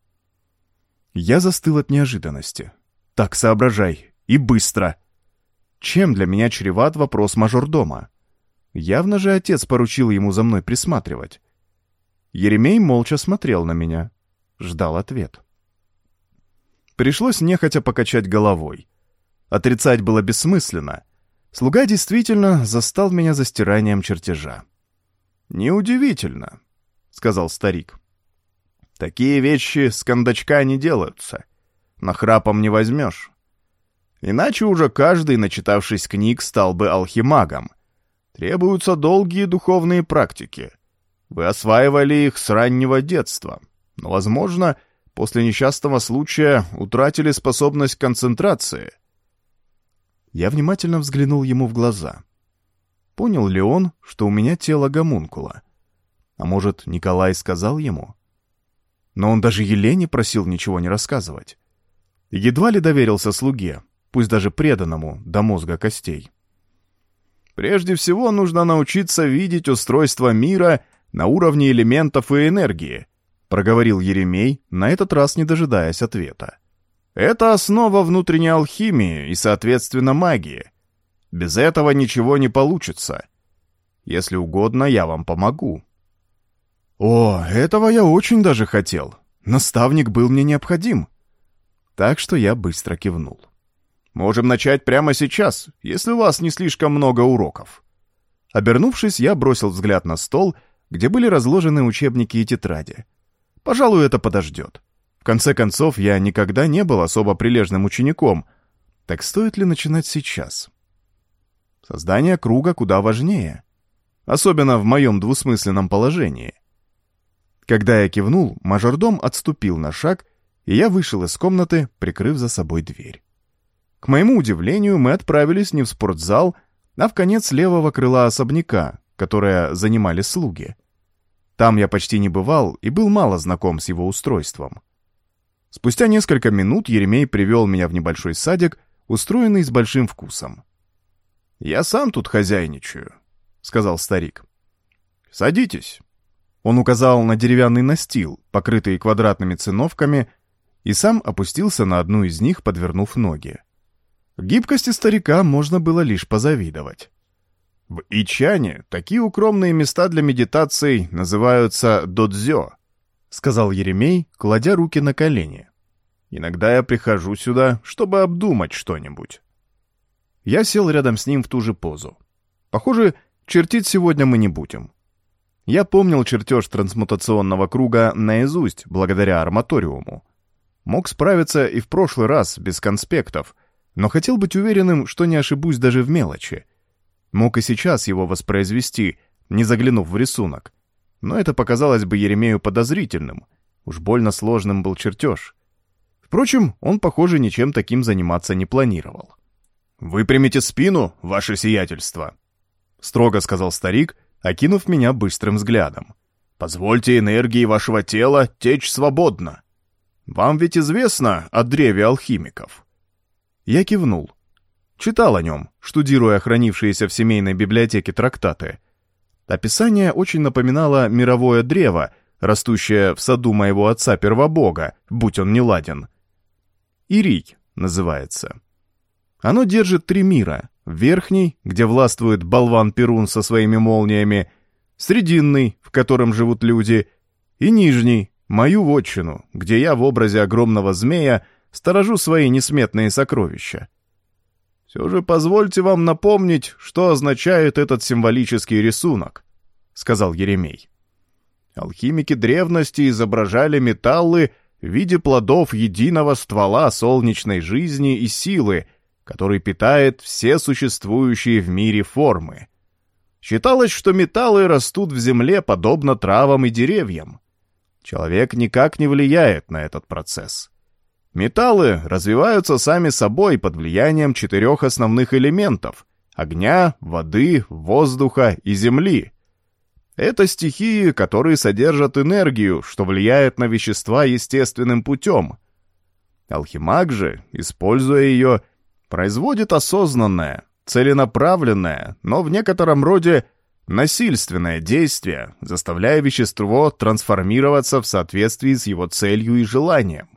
Я застыл от неожиданности. Так соображай. И быстро. Чем для меня чреват вопрос мажордома? Явно же отец поручил ему за мной присматривать. Еремей молча смотрел на меня. Ждал ответ. Пришлось нехотя покачать головой. Отрицать было бессмысленно. Слуга действительно застал меня за стиранием чертежа. «Неудивительно», — сказал старик. Такие вещи с кондачка не делаются. Нахрапом не возьмешь. Иначе уже каждый, начитавшись книг, стал бы алхимагом. Требуются долгие духовные практики. Вы осваивали их с раннего детства. Но, возможно, после несчастного случая утратили способность концентрации. Я внимательно взглянул ему в глаза. Понял ли он, что у меня тело гомункула? А может, Николай сказал ему? но он даже Елене просил ничего не рассказывать. Едва ли доверился слуге, пусть даже преданному до мозга костей. Прежде всего нужно научиться видеть устройство мира на уровне элементов и энергии, проговорил Еремей, на этот раз не дожидаясь ответа. Это основа внутренней алхимии и, соответственно, магии. Без этого ничего не получится. Если угодно, я вам помогу. О, этого я очень даже хотел. Наставник был мне необходим. Так что я быстро кивнул. Можем начать прямо сейчас, если у вас не слишком много уроков. Обернувшись, я бросил взгляд на стол, где были разложены учебники и тетради. Пожалуй, это подождет. В конце концов, я никогда не был особо прилежным учеником. Так стоит ли начинать сейчас? Создание круга куда важнее. Особенно в моем двусмысленном положении. Когда я кивнул, мажордом отступил на шаг, и я вышел из комнаты, прикрыв за собой дверь. К моему удивлению, мы отправились не в спортзал, а в конец левого крыла особняка, которое занимали слуги. Там я почти не бывал и был мало знаком с его устройством. Спустя несколько минут Еремей привел меня в небольшой садик, устроенный с большим вкусом. «Я сам тут хозяйничаю», — сказал старик. «Садитесь». Он указал на деревянный настил, покрытый квадратными циновками, и сам опустился на одну из них, подвернув ноги. Гибкости старика можно было лишь позавидовать. В Ичане такие укромные места для медитаций называются додзё, сказал Еремей, кладя руки на колени. Иногда я прихожу сюда, чтобы обдумать что-нибудь. Я сел рядом с ним в ту же позу. Похоже, чертить сегодня мы не будем. Я помнил чертеж трансмутационного круга наизусть, благодаря арматориуму. Мог справиться и в прошлый раз, без конспектов, но хотел быть уверенным, что не ошибусь даже в мелочи. Мог и сейчас его воспроизвести, не заглянув в рисунок. Но это показалось бы Еремею подозрительным. Уж больно сложным был чертеж. Впрочем, он, похоже, ничем таким заниматься не планировал. «Выпрямите спину, ваше сиятельство», — строго сказал старик, — окинув меня быстрым взглядом. «Позвольте энергии вашего тела течь свободно». вам ведь известно о древе алхимиков?» Я кивнул. Читал о нем, штудируя хранившиеся в семейной библиотеке трактаты. Описание очень напоминало мировое древо, растущее в саду моего отца Первобога, будь он не ладен. «Ирий» называется. Оно держит три мира. Верхний, где властвует болван Перун со своими молниями, Срединный, в котором живут люди, и Нижний, мою вотчину, где я в образе огромного змея сторожу свои несметные сокровища. Все же позвольте вам напомнить, что означает этот символический рисунок, — сказал Еремей. Алхимики древности изображали металлы в виде плодов единого ствола солнечной жизни и силы, который питает все существующие в мире формы. Считалось, что металлы растут в земле подобно травам и деревьям. Человек никак не влияет на этот процесс. Металлы развиваются сами собой под влиянием четырех основных элементов — огня, воды, воздуха и земли. Это стихии, которые содержат энергию, что влияет на вещества естественным путем. Алхимаг же, используя ее, производит осознанное, целенаправленное, но в некотором роде насильственное действие, заставляя вещество трансформироваться в соответствии с его целью и желанием.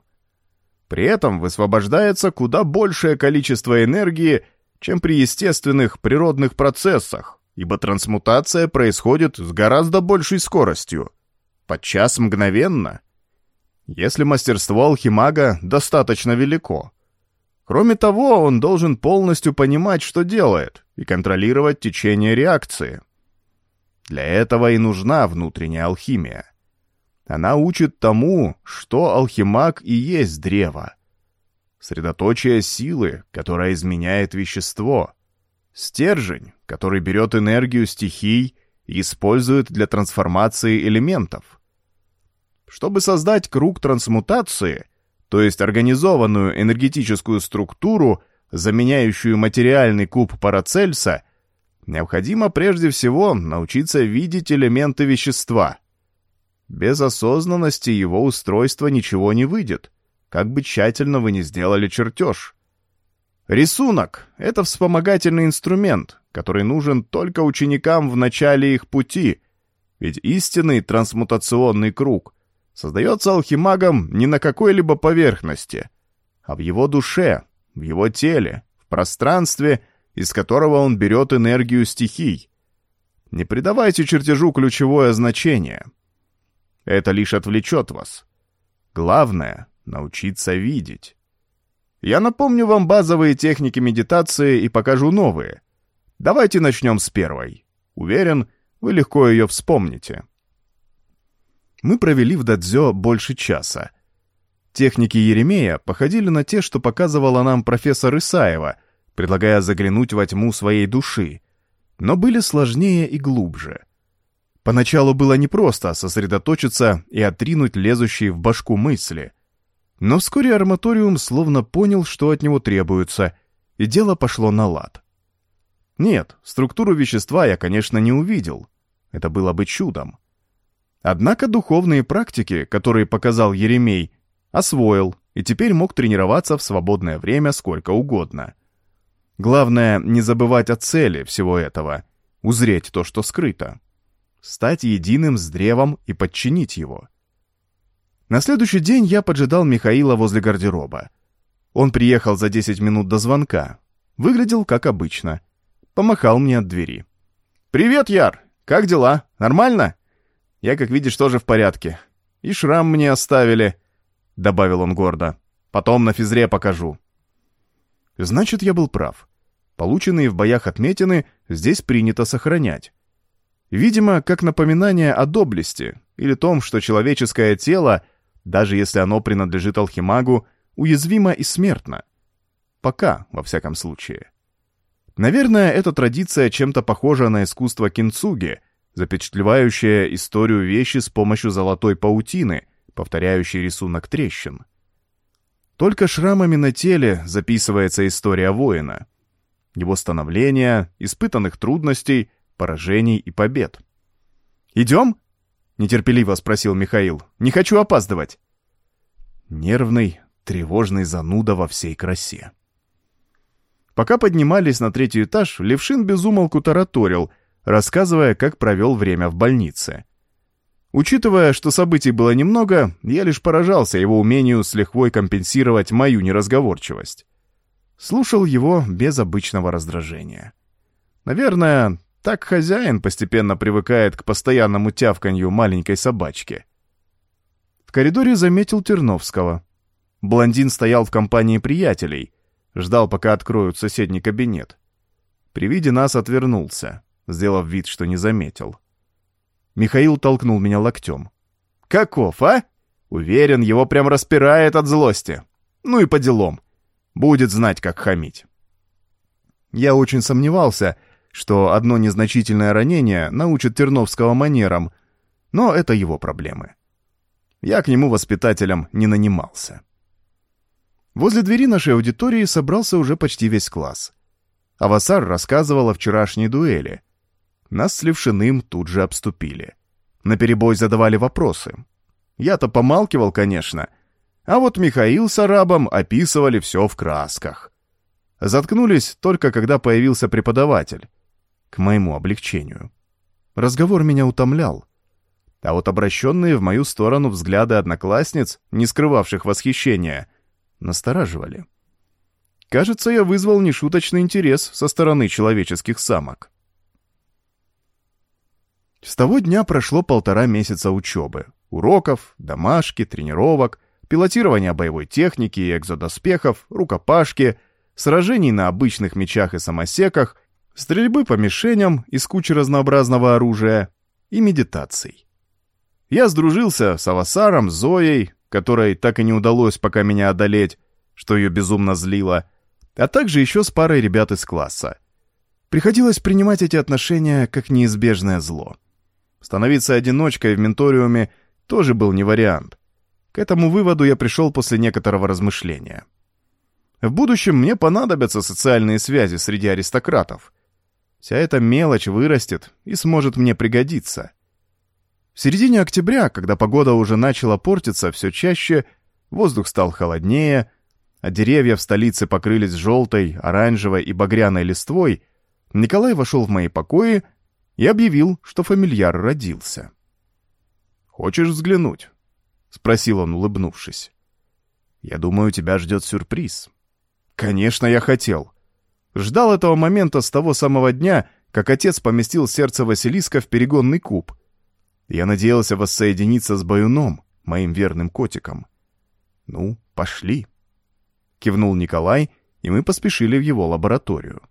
При этом высвобождается куда большее количество энергии, чем при естественных природных процессах, ибо трансмутация происходит с гораздо большей скоростью, подчас мгновенно, если мастерство алхимага достаточно велико. Кроме того, он должен полностью понимать, что делает, и контролировать течение реакции. Для этого и нужна внутренняя алхимия. Она учит тому, что алхимаг и есть древо. Средоточие силы, которая изменяет вещество. Стержень, который берет энергию стихий и использует для трансформации элементов. Чтобы создать круг трансмутации, то есть организованную энергетическую структуру, заменяющую материальный куб Парацельса, необходимо прежде всего научиться видеть элементы вещества — без осознанности его устройства ничего не выйдет, как бы тщательно вы ни сделали чертеж. Рисунок — это вспомогательный инструмент, который нужен только ученикам в начале их пути, ведь истинный трансмутационный круг создается алхимагом не на какой-либо поверхности, а в его душе, в его теле, в пространстве, из которого он берет энергию стихий. Не придавайте чертежу ключевое значение — это лишь отвлечет вас. Главное — научиться видеть. Я напомню вам базовые техники медитации и покажу новые. Давайте начнем с первой. Уверен, вы легко ее вспомните. Мы провели в дадзё больше часа. Техники Еремея походили на те, что показывала нам профессор Исаева, предлагая заглянуть во тьму своей души, но были сложнее и глубже — Поначалу было непросто сосредоточиться и отринуть лезущие в башку мысли. Но вскоре арматориум словно понял, что от него требуется, и дело пошло на лад. Нет, структуру вещества я, конечно, не увидел. Это было бы чудом. Однако духовные практики, которые показал Еремей, освоил и теперь мог тренироваться в свободное время сколько угодно. Главное, не забывать о цели всего этого, узреть то, что скрыто стать единым с древом и подчинить его. На следующий день я поджидал Михаила возле гардероба. Он приехал за 10 минут до звонка. Выглядел как обычно. Помахал мне от двери. «Привет, Яр! Как дела? Нормально?» «Я, как видишь, тоже в порядке. И шрам мне оставили», — добавил он гордо. «Потом на физре покажу». Значит, я был прав. Полученные в боях отметины здесь принято сохранять. Видимо, как напоминание о доблести или том, что человеческое тело, даже если оно принадлежит алхимагу, уязвимо и смертно. Пока, во всяком случае. Наверное, эта традиция чем-то похожа на искусство кинцуги, запечатлевающее историю вещи с помощью золотой паутины, повторяющей рисунок трещин. Только шрамами на теле записывается история воина. Его становления, испытанных трудностей — поражений и побед. «Идем?» — нетерпеливо спросил Михаил. «Не хочу опаздывать». Нервный, тревожный зануда во всей красе. Пока поднимались на третий этаж, Левшин безумолку тараторил, рассказывая, как провел время в больнице. Учитывая, что событий было немного, я лишь поражался его умению с лихвой компенсировать мою неразговорчивость. Слушал его без обычного раздражения. Наверное, так хозяин постепенно привыкает к постоянному тявканью маленькой собачки. В коридоре заметил Терновского. Блондин стоял в компании приятелей, ждал, пока откроют соседний кабинет. При виде нас отвернулся, сделав вид, что не заметил. Михаил толкнул меня локтем. «Каков, а? Уверен, его прям распирает от злости. Ну и по делам. Будет знать, как хамить». Я очень сомневался, что одно незначительное ранение научит Терновского манерам, но это его проблемы. Я к нему воспитателем не нанимался. Возле двери нашей аудитории собрался уже почти весь класс. Авасар рассказывал о вчерашней дуэли. Нас с Левшиным тут же обступили. Наперебой задавали вопросы. Я-то помалкивал, конечно, а вот Михаил с арабом описывали все в красках. Заткнулись только когда появился преподаватель к моему облегчению. Разговор меня утомлял. А вот обращенные в мою сторону взгляды одноклассниц, не скрывавших восхищения, настораживали. Кажется, я вызвал нешуточный интерес со стороны человеческих самок. С того дня прошло полтора месяца учебы. Уроков, домашки, тренировок, пилотирования боевой техники и экзодоспехов, рукопашки, сражений на обычных мечах и самосеках, стрельбы по мишеням из кучи разнообразного оружия и медитаций. Я сдружился с Авасаром, Зоей, которой так и не удалось пока меня одолеть, что ее безумно злило, а также еще с парой ребят из класса. Приходилось принимать эти отношения как неизбежное зло. Становиться одиночкой в менториуме тоже был не вариант. К этому выводу я пришел после некоторого размышления. В будущем мне понадобятся социальные связи среди аристократов, Вся эта мелочь вырастет и сможет мне пригодиться. В середине октября, когда погода уже начала портиться все чаще, воздух стал холоднее, а деревья в столице покрылись желтой, оранжевой и багряной листвой, Николай вошел в мои покои и объявил, что фамильяр родился. «Хочешь взглянуть?» — спросил он, улыбнувшись. «Я думаю, тебя ждет сюрприз». «Конечно, я хотел. Ждал этого момента с того самого дня, как отец поместил сердце Василиска в перегонный куб. Я надеялся воссоединиться с Баюном, моим верным котиком. «Ну, пошли», — кивнул Николай, и мы поспешили в его лабораторию.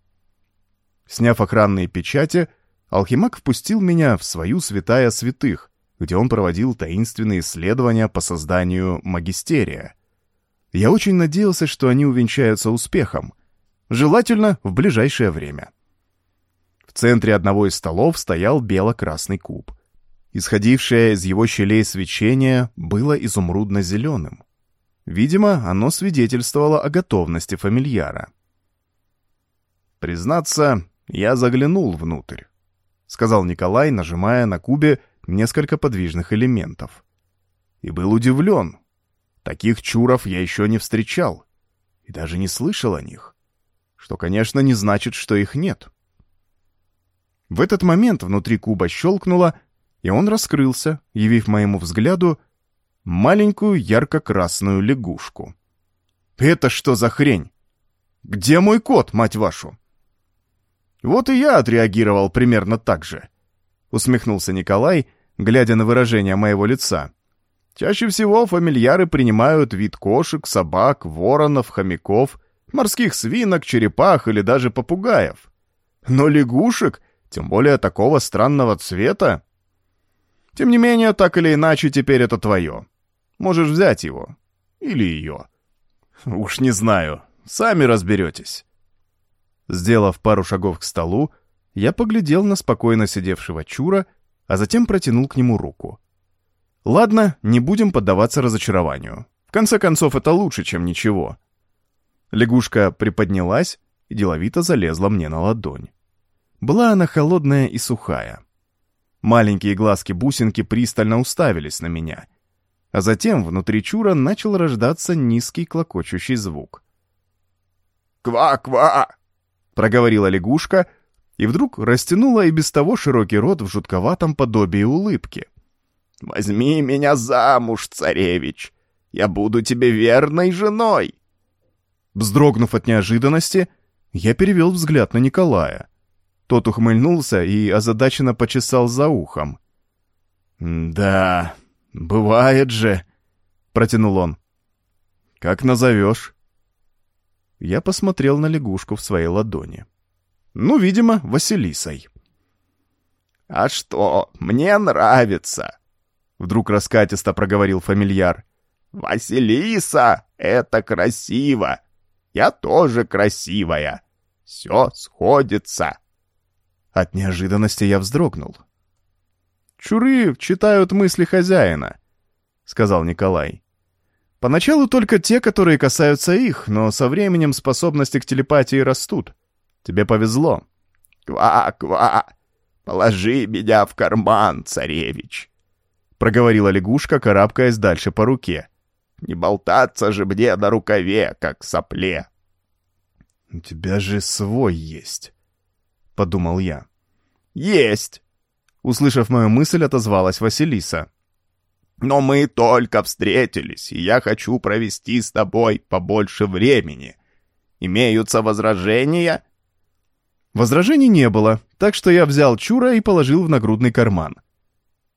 Сняв охранные печати, Алхимак впустил меня в свою святая святых, где он проводил таинственные исследования по созданию магистерия. Я очень надеялся, что они увенчаются успехом — желательно в ближайшее время. В центре одного из столов стоял бело-красный куб. Исходившее из его щелей свечение было изумрудно-зеленым. Видимо, оно свидетельствовало о готовности фамильяра. «Признаться, я заглянул внутрь», — сказал Николай, нажимая на кубе несколько подвижных элементов. И был удивлен. Таких чуров я еще не встречал и даже не слышал о них что, конечно, не значит, что их нет. В этот момент внутри куба щелкнуло, и он раскрылся, явив моему взгляду маленькую ярко-красную лягушку. «Это что за хрень? Где мой кот, мать вашу?» «Вот и я отреагировал примерно так же», — усмехнулся Николай, глядя на выражение моего лица. «Чаще всего фамильяры принимают вид кошек, собак, воронов, хомяков морских свинок, черепах или даже попугаев. Но лягушек, тем более такого странного цвета... Тем не менее, так или иначе, теперь это твое. Можешь взять его. Или ее. Уж не знаю. Сами разберетесь. Сделав пару шагов к столу, я поглядел на спокойно сидевшего Чура, а затем протянул к нему руку. Ладно, не будем поддаваться разочарованию. В конце концов, это лучше, чем ничего. Лягушка приподнялась и деловито залезла мне на ладонь. Была она холодная и сухая. Маленькие глазки-бусинки пристально уставились на меня. а затем внутри чура начал рождаться низкий клокочущий звук. «Ква-ква!» — проговорила лягушка, и вдруг растянула и без того широкий рот в жутковатом подобии улыбки. «Возьми меня замуж, царевич! Я буду тебе верной женой!» Вздрогнув от неожиданности, я перевел взгляд на Николая. Тот ухмыльнулся и озадаченно почесал за ухом. «Да, бывает же», — протянул он. «Как назовешь?» Я посмотрел на лягушку в своей ладони. Ну, видимо, Василисой. «А что, мне нравится!» Вдруг раскатисто проговорил фамильяр. «Василиса — это красиво! Я тоже красивая! Все сходится!» От неожиданности я вздрогнул. «Чуры читают мысли хозяина», — сказал Николай. «Поначалу только те, которые касаются их, но со временем способности к телепатии растут. Тебе повезло». «Ква-ква! Положи меня в карман, царевич!» — проговорила лягушка, карабкаясь дальше по руке. «Не болтаться же мне на рукаве, как сопле!» «У тебя же свой есть», — подумал я. «Есть!» — услышав мою мысль, отозвалась Василиса. «Но мы только встретились, и я хочу провести с тобой побольше времени. Имеются возражения?» Возражений не было, так что я взял Чура и положил в нагрудный карман.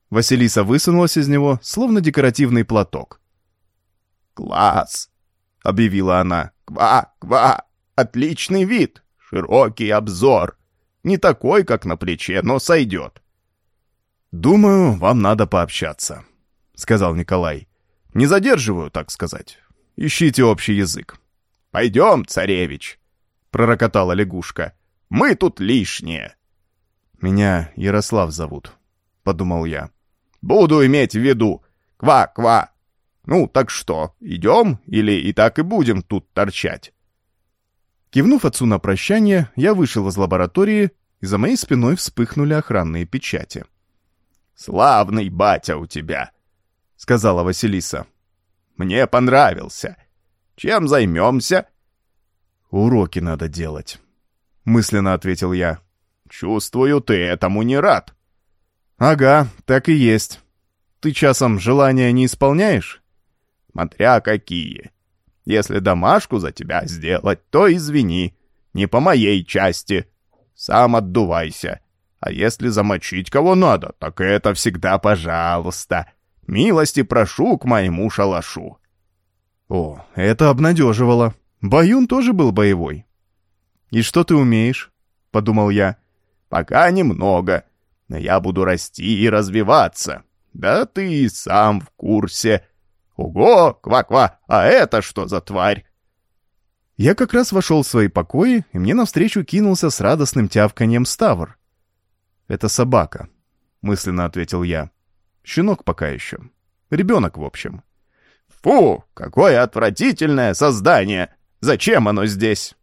Василиса высунулась из него, словно декоративный платок. «Класс!» — объявила она. «Ква-ква! Отличный вид! Широкий обзор! Не такой, как на плече, но сойдет!» «Думаю, вам надо пообщаться», — сказал Николай. «Не задерживаю, так сказать. Ищите общий язык». «Пойдем, царевич», — пророкотала лягушка. Мы тут лишние». «Меня Ярослав зовут», — подумал я. «Буду иметь в виду. Ква-ква. Ну, так что, идем или и так и будем тут торчать?» Кивнув отцу на прощание, я вышел из лаборатории, и за моей спиной вспыхнули охранные печати. «Славный батя у тебя», — сказала Василиса. «Мне понравился. Чем займемся?» «Уроки надо делать», — мысленно ответил я. «Чувствую, ты этому не рад». «Ага, так и есть. Ты часом желания не исполняешь?» «Смотря какие. Если домашку за тебя сделать, то извини. Не по моей части. Сам отдувайся. А если замочить кого надо, так это всегда пожалуйста. Милости прошу к моему шалашу». О, это обнадеживало. Баюн тоже был боевой. «И что ты умеешь?» — подумал я. «Пока немного, но я буду расти и развиваться. Да ты и сам в курсе. Ого, ква-ква, а это что за тварь?» Я как раз вошел в свои покои, и мне навстречу кинулся с радостным тявканьем Ставр. «Это собака», — мысленно ответил я. «Щенок пока еще. Ребенок, в общем». «Фу, какое отвратительное создание! Зачем оно здесь?»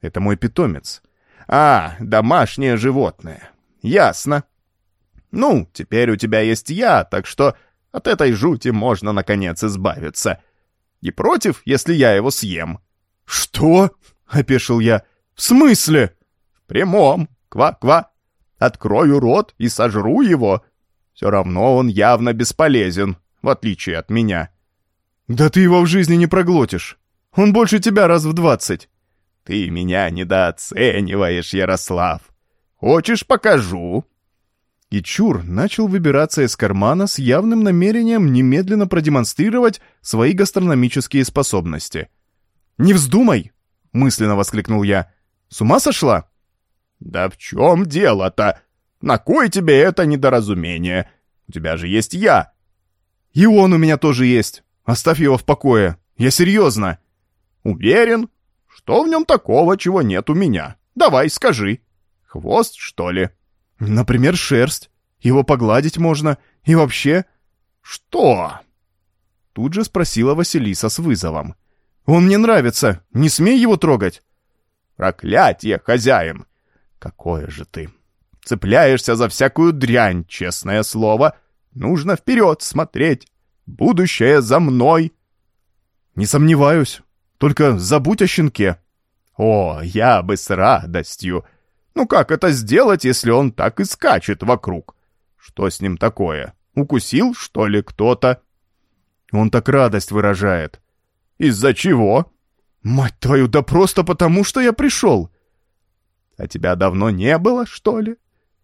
Это мой питомец. А, домашнее животное. Ясно. Ну, теперь у тебя есть я, так что от этой жути можно, наконец, избавиться. Не против, если я его съем? Что? — опешил я. В смысле? В прямом. Ква-ква. Открою рот и сожру его. Все равно он явно бесполезен, в отличие от меня. Да ты его в жизни не проглотишь. Он больше тебя раз в двадцать. «Ты меня недооцениваешь, Ярослав. Хочешь, покажу?» И Чур начал выбираться из кармана с явным намерением немедленно продемонстрировать свои гастрономические способности. «Не вздумай!» — мысленно воскликнул я. «С ума сошла?» «Да в чем дело-то? На кой тебе это недоразумение? У тебя же есть я!» «И он у меня тоже есть. Оставь его в покое. Я серьезно!» «Уверен?» Что в нем такого, чего нет у меня? Давай, скажи. Хвост, что ли? Например, шерсть. Его погладить можно. И вообще... Что? Тут же спросила Василиса с вызовом. Он мне нравится. Не смей его трогать. Проклятие, хозяин! Какое же ты! Цепляешься за всякую дрянь, честное слово. Нужно вперед смотреть. Будущее за мной!» «Не сомневаюсь. Только забудь о щенке». «О, я бы с радостью. Ну как это сделать, если он так и скачет вокруг? Что с ним такое? Укусил, что ли, кто-то?» «Он так радость выражает». «Из-за чего?» «Мать твою, да просто потому, что я пришел!» «А тебя давно не было, что ли?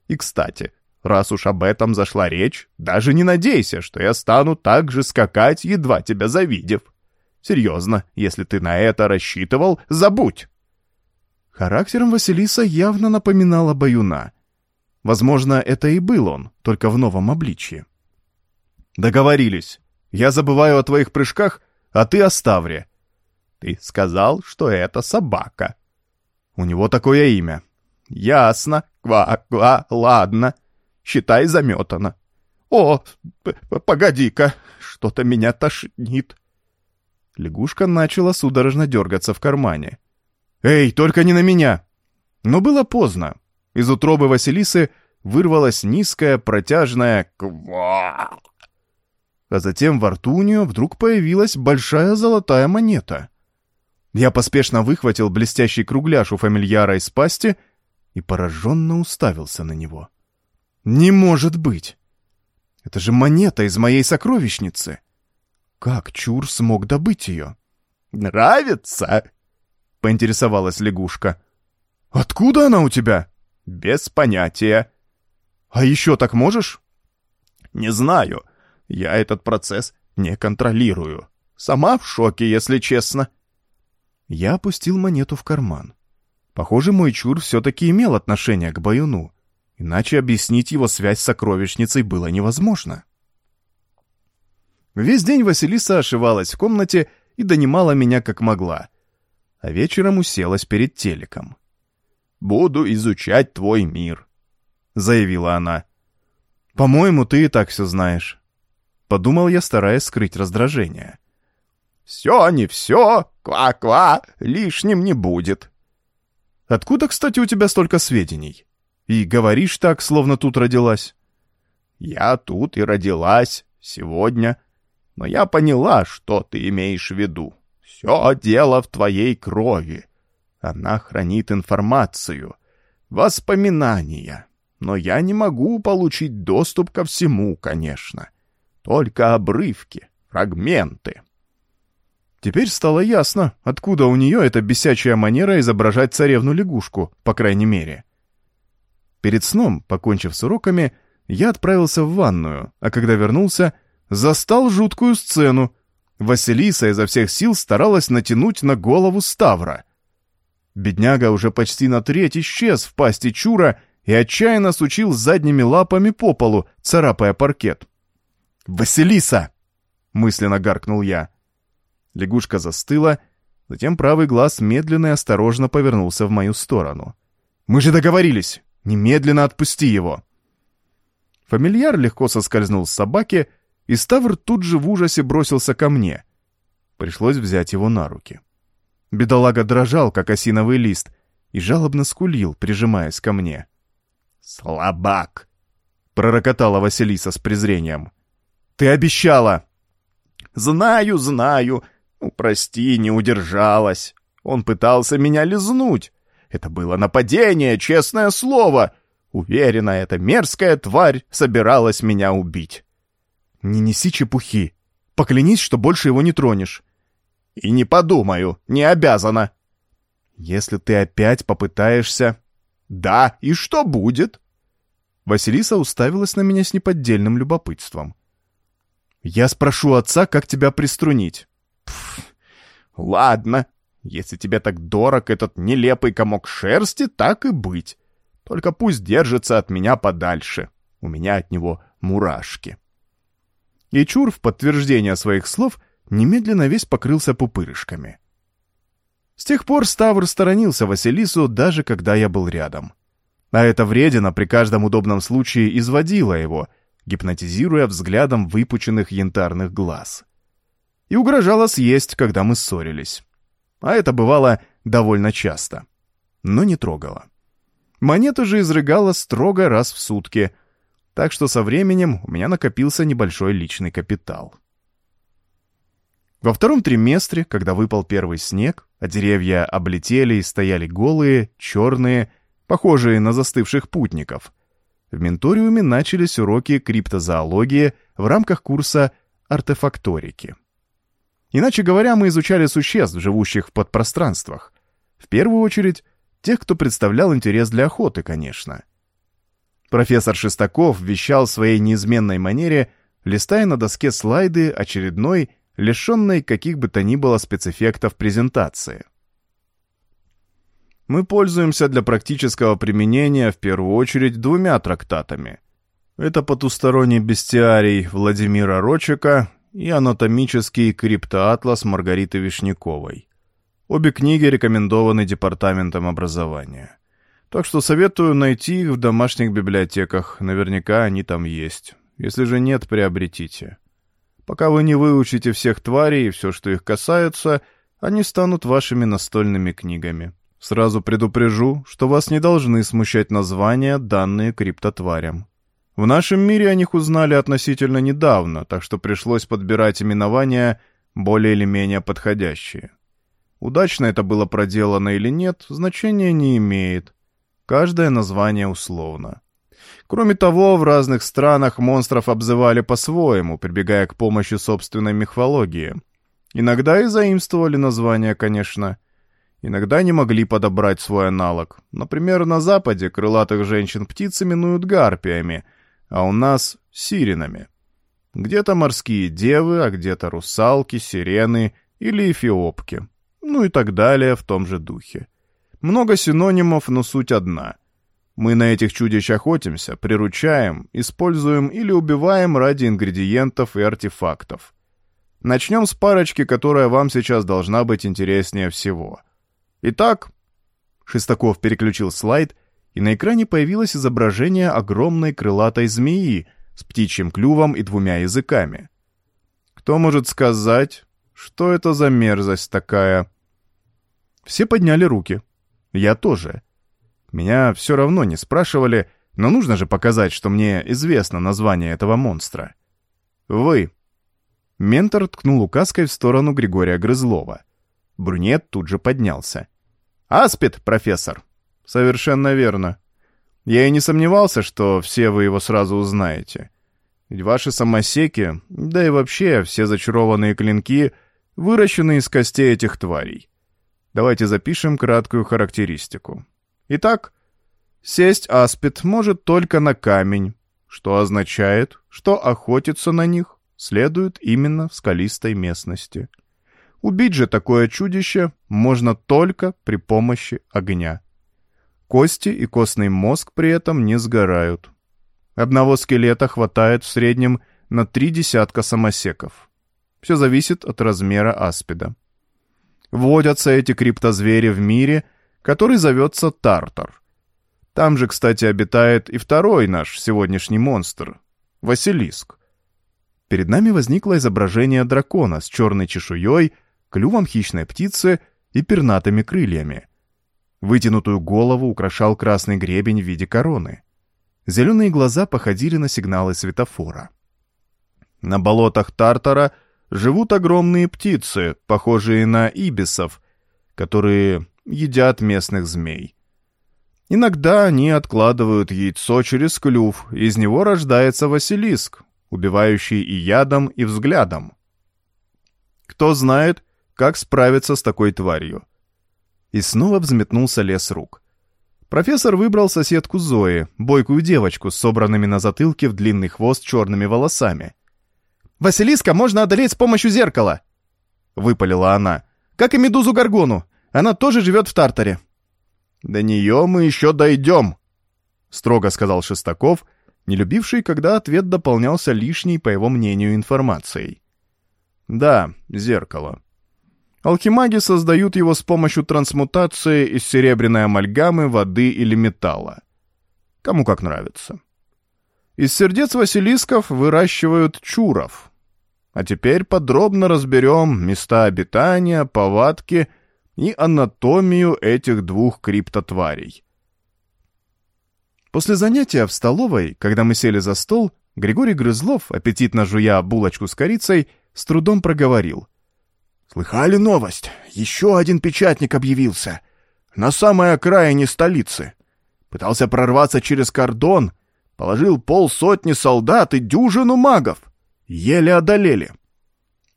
И, кстати, раз уж об этом зашла речь, даже не надейся, что я стану так же скакать, едва тебя завидев. Серьезно, если ты на это рассчитывал, забудь!» Характером Василиса явно напоминала баюна. Возможно, это и был он, только в новом обличье. «Договорились. Я забываю о твоих прыжках, а ты о Ставре». «Ты сказал, что это собака». «У него такое имя». «Ясно. Ква-ква, ладно. Считай, заметано». «О, погоди-ка, что-то меня тошнит». Лягушка начала судорожно дергаться в кармане. «Эй, только не на меня!» Но было поздно. Из утробы Василисы вырвалась низкая, протяжная «ква». А затем во рту у нее вдруг появилась большая золотая монета. Я поспешно выхватил блестящий кругляш у фамильяра из пасти и пораженно уставился на него. «Не может быть! Это же монета из моей сокровищницы!» Как Чур смог добыть ее? «Нравится?» — поинтересовалась лягушка. «Откуда она у тебя?» «Без понятия». «А еще так можешь?» «Не знаю. Я этот процесс не контролирую. Сама в шоке, если честно». Я опустил монету в карман. Похоже, мой чур все-таки имел отношение к Баюну, иначе объяснить его связь с сокровищницей было невозможно. Весь день Василиса ошивалась в комнате и донимала меня как могла, а вечером уселась перед телеком. «Буду изучать твой мир», — заявила она. «По-моему, ты и так все знаешь», — подумал я, стараясь скрыть раздражение. «Все, не все, ква-ква, лишним не будет». «Откуда, кстати, у тебя столько сведений? И говоришь так, словно тут родилась?» «Я тут и родилась, сегодня», но я поняла, что ты имеешь в виду. Все дело в твоей крови. Она хранит информацию, воспоминания. Но я не могу получить доступ ко всему, конечно. Только обрывки, фрагменты. Теперь стало ясно, откуда у нее эта бесячая манера изображать царевну-лягушку, по крайней мере. Перед сном, покончив с уроками, я отправился в ванную, а когда вернулся, застал жуткую сцену. Василиса изо всех сил старалась натянуть на голову Ставра. Бедняга уже почти на треть исчез в пасти чура и отчаянно сучил задними лапами по полу, царапая паркет. «Василиса!» — мысленно гаркнул я. Лягушка застыла, затем правый глаз медленно и осторожно повернулся в мою сторону. «Мы же договорились! Немедленно отпусти его!» Фамильяр легко соскользнул с собаки, и Ставр тут же в ужасе бросился ко мне. Пришлось взять его на руки. Бедолага дрожал, как осиновый лист, и жалобно скулил, прижимаясь ко мне. «Слабак!» — пророкотала Василиса с презрением. «Ты обещала!» «Знаю, знаю. Ну, прости, не удержалась. Он пытался меня лизнуть. Это было нападение, честное слово. Уверена, эта мерзкая тварь собиралась меня убить». «Не неси чепухи. Поклянись, что больше его не тронешь». «И не подумаю, не обязана». «Если ты опять попытаешься...» «Да, и что будет?» Василиса уставилась на меня с неподдельным любопытством. «Я спрошу отца, как тебя приструнить». Пф, «Ладно, если тебе так дорог этот нелепый комок шерсти, так и быть. Только пусть держится от меня подальше. У меня от него мурашки». И Чур в подтверждение своих слов немедленно весь покрылся пупырышками. С тех пор Ставр сторонился Василису, даже когда я был рядом. А эта вредина при каждом удобном случае изводила его, гипнотизируя взглядом выпученных янтарных глаз. И угрожала съесть, когда мы ссорились. А это бывало довольно часто. Но не трогала. Монету же изрыгала строго раз в сутки — так что со временем у меня накопился небольшой личный капитал. Во втором триместре, когда выпал первый снег, а деревья облетели и стояли голые, черные, похожие на застывших путников, в менториуме начались уроки криптозоологии в рамках курса артефакторики. Иначе говоря, мы изучали существ, живущих в подпространствах. В первую очередь, тех, кто представлял интерес для охоты, конечно. Профессор Шестаков вещал в своей неизменной манере, листая на доске слайды очередной, лишенной каких бы то ни было спецэффектов презентации. Мы пользуемся для практического применения в первую очередь двумя трактатами. Это потусторонний бестиарий Владимира Рочика и анатомический криптоатлас Маргариты Вишняковой. Обе книги рекомендованы Департаментом образования. Так что советую найти их в домашних библиотеках, наверняка они там есть. Если же нет, приобретите. Пока вы не выучите всех тварей и все, что их касается, они станут вашими настольными книгами. Сразу предупрежу, что вас не должны смущать названия, данные криптотварям. В нашем мире о них узнали относительно недавно, так что пришлось подбирать именования более или менее подходящие. Удачно это было проделано или нет, значения не имеет. Каждое название условно. Кроме того, в разных странах монстров обзывали по-своему, прибегая к помощи собственной мифологии. Иногда и заимствовали названия, конечно. Иногда не могли подобрать свой аналог. Например, на Западе крылатых женщин-птиц именуют гарпиями — а у нас — сиренами. Где-то морские девы, а где-то русалки, сирены или эфиопки. Ну и так далее в том же духе. Много синонимов, но суть одна. Мы на этих чудищ охотимся, приручаем, используем или убиваем ради ингредиентов и артефактов. Начнем с парочки, которая вам сейчас должна быть интереснее всего. Итак, Шестаков переключил слайд и на экране появилось изображение огромной крылатой змеи с птичьим клювом и двумя языками. Кто может сказать, что это за мерзость такая? Все подняли руки. Я тоже. Меня все равно не спрашивали, но нужно же показать, что мне известно название этого монстра. Вы. Ментор ткнул указкой в сторону Григория Грызлова. Брюнет тут же поднялся. «Аспид, профессор!» Совершенно верно. Я и не сомневался, что все вы его сразу узнаете. Ведь ваши самосеки, да и вообще все зачарованные клинки, выращены из костей этих тварей. Давайте запишем краткую характеристику. Итак, сесть аспид может только на камень, что означает, что охотиться на них следует именно в скалистой местности. Убить же такое чудище можно только при помощи огня. Кости и костный мозг при этом не сгорают. Одного скелета хватает в среднем на три десятка самосеков. Все зависит от размера аспида. Водятся эти криптозвери в мире, который зовется Тартар. Там же, кстати, обитает и второй наш сегодняшний монстр — Василиск. Перед нами возникло изображение дракона с черной чешуей, клювом хищной птицы и пернатыми крыльями — Вытянутую голову украшал красный гребень в виде короны. Зеленые глаза походили на сигналы светофора. На болотах Тартара живут огромные птицы, похожие на ибисов, которые едят местных змей. Иногда они откладывают яйцо через клюв, из него рождается Василиск, убивающий и ядом, и взглядом. Кто знает, как справиться с такой тварью? И снова взметнулся лес рук. Профессор выбрал соседку Зои, бойкую девочку с собранными на затылке в длинный хвост черными волосами. «Василиска можно одолеть с помощью зеркала!» — выпалила она. «Как и медузу Гаргону. Она тоже живет в Тартаре». «До нее мы еще дойдем», — строго сказал Шестаков, не любивший, когда ответ дополнялся лишней, по его мнению, информацией. «Да, зеркало. Алхимаги создают его с помощью трансмутации из серебряной амальгамы, воды или металла. Кому как нравится. Из сердец василисков выращивают чуров. А теперь подробно разберем места обитания, повадки и анатомию этих двух криптотварей. После занятия в столовой, когда мы сели за стол, Григорий Грызлов, аппетитно жуя булочку с корицей, с трудом проговорил. «Слыхали новость? Еще один печатник объявился. На самой окраине столицы. Пытался прорваться через кордон, положил полсотни солдат и дюжину магов. Еле одолели».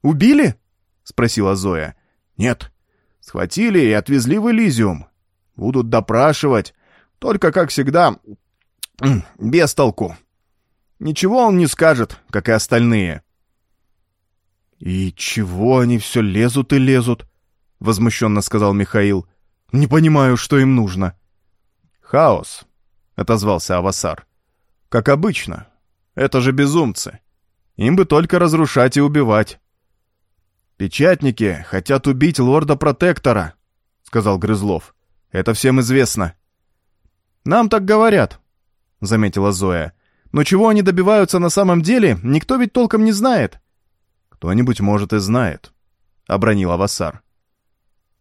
«Убили?» — спросила Зоя. «Нет. Схватили и отвезли в Элизиум. Будут допрашивать. Только, как всегда, без толку. Ничего он не скажет, как и остальные». «И чего они все лезут и лезут?» — возмущенно сказал Михаил. «Не понимаю, что им нужно». «Хаос», — отозвался Авасар. «Как обычно. Это же безумцы. Им бы только разрушать и убивать». «Печатники хотят убить лорда-протектора», — сказал Грызлов. «Это всем известно». «Нам так говорят», — заметила Зоя. «Но чего они добиваются на самом деле, никто ведь толком не знает». «Кто-нибудь, может, и знает», — обронил Авасар.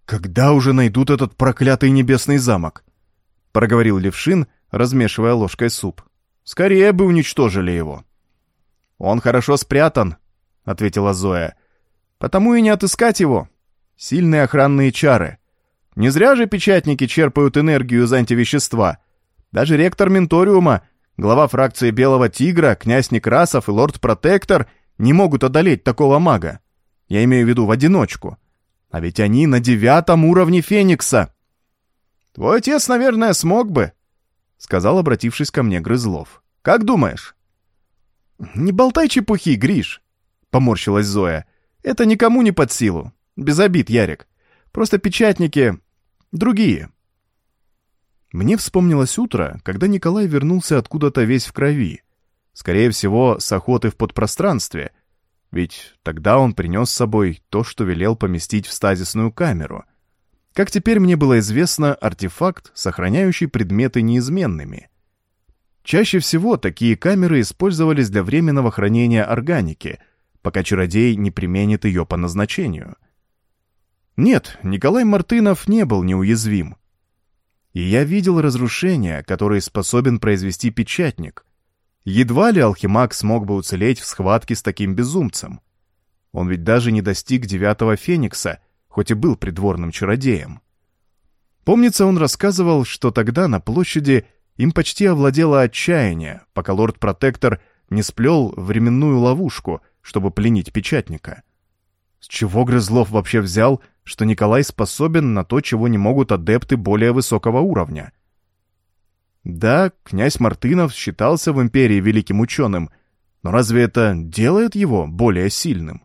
«Когда уже найдут этот проклятый небесный замок?» — проговорил Левшин, размешивая ложкой суп. «Скорее бы уничтожили его». «Он хорошо спрятан», — ответила Зоя. «Потому и не отыскать его. Сильные охранные чары. Не зря же печатники черпают энергию из антивещества. Даже ректор Менториума, глава фракции Белого Тигра, князь Некрасов и лорд-протектор не могут одолеть такого мага. Я имею в виду в одиночку. А ведь они на девятом уровне Феникса. Твой отец, наверное, смог бы, — сказал, обратившись ко мне Грызлов. Как думаешь? Не болтай чепухи, Гриш, — поморщилась Зоя. Это никому не под силу. Без обид, Ярик. Просто печатники другие. Мне вспомнилось утро, когда Николай вернулся откуда-то весь в крови. Скорее всего, с охоты в подпространстве, ведь тогда он принес с собой то, что велел поместить в стазисную камеру. Как теперь мне было известно, артефакт, сохраняющий предметы неизменными. Чаще всего такие камеры использовались для временного хранения органики, пока чародей не применит ее по назначению. Нет, Николай Мартынов не был неуязвим. И я видел разрушения, которые способен произвести печатник. Едва ли Алхимаг смог бы уцелеть в схватке с таким безумцем. Он ведь даже не достиг девятого Феникса, хоть и был придворным чародеем. Помнится, он рассказывал, что тогда на площади им почти овладело отчаяние, пока лорд-протектор не сплел временную ловушку, чтобы пленить печатника. С чего Грызлов вообще взял, что Николай способен на то, чего не могут адепты более высокого уровня. Да, князь Мартынов считался в империи великим ученым, но разве это делает его более сильным?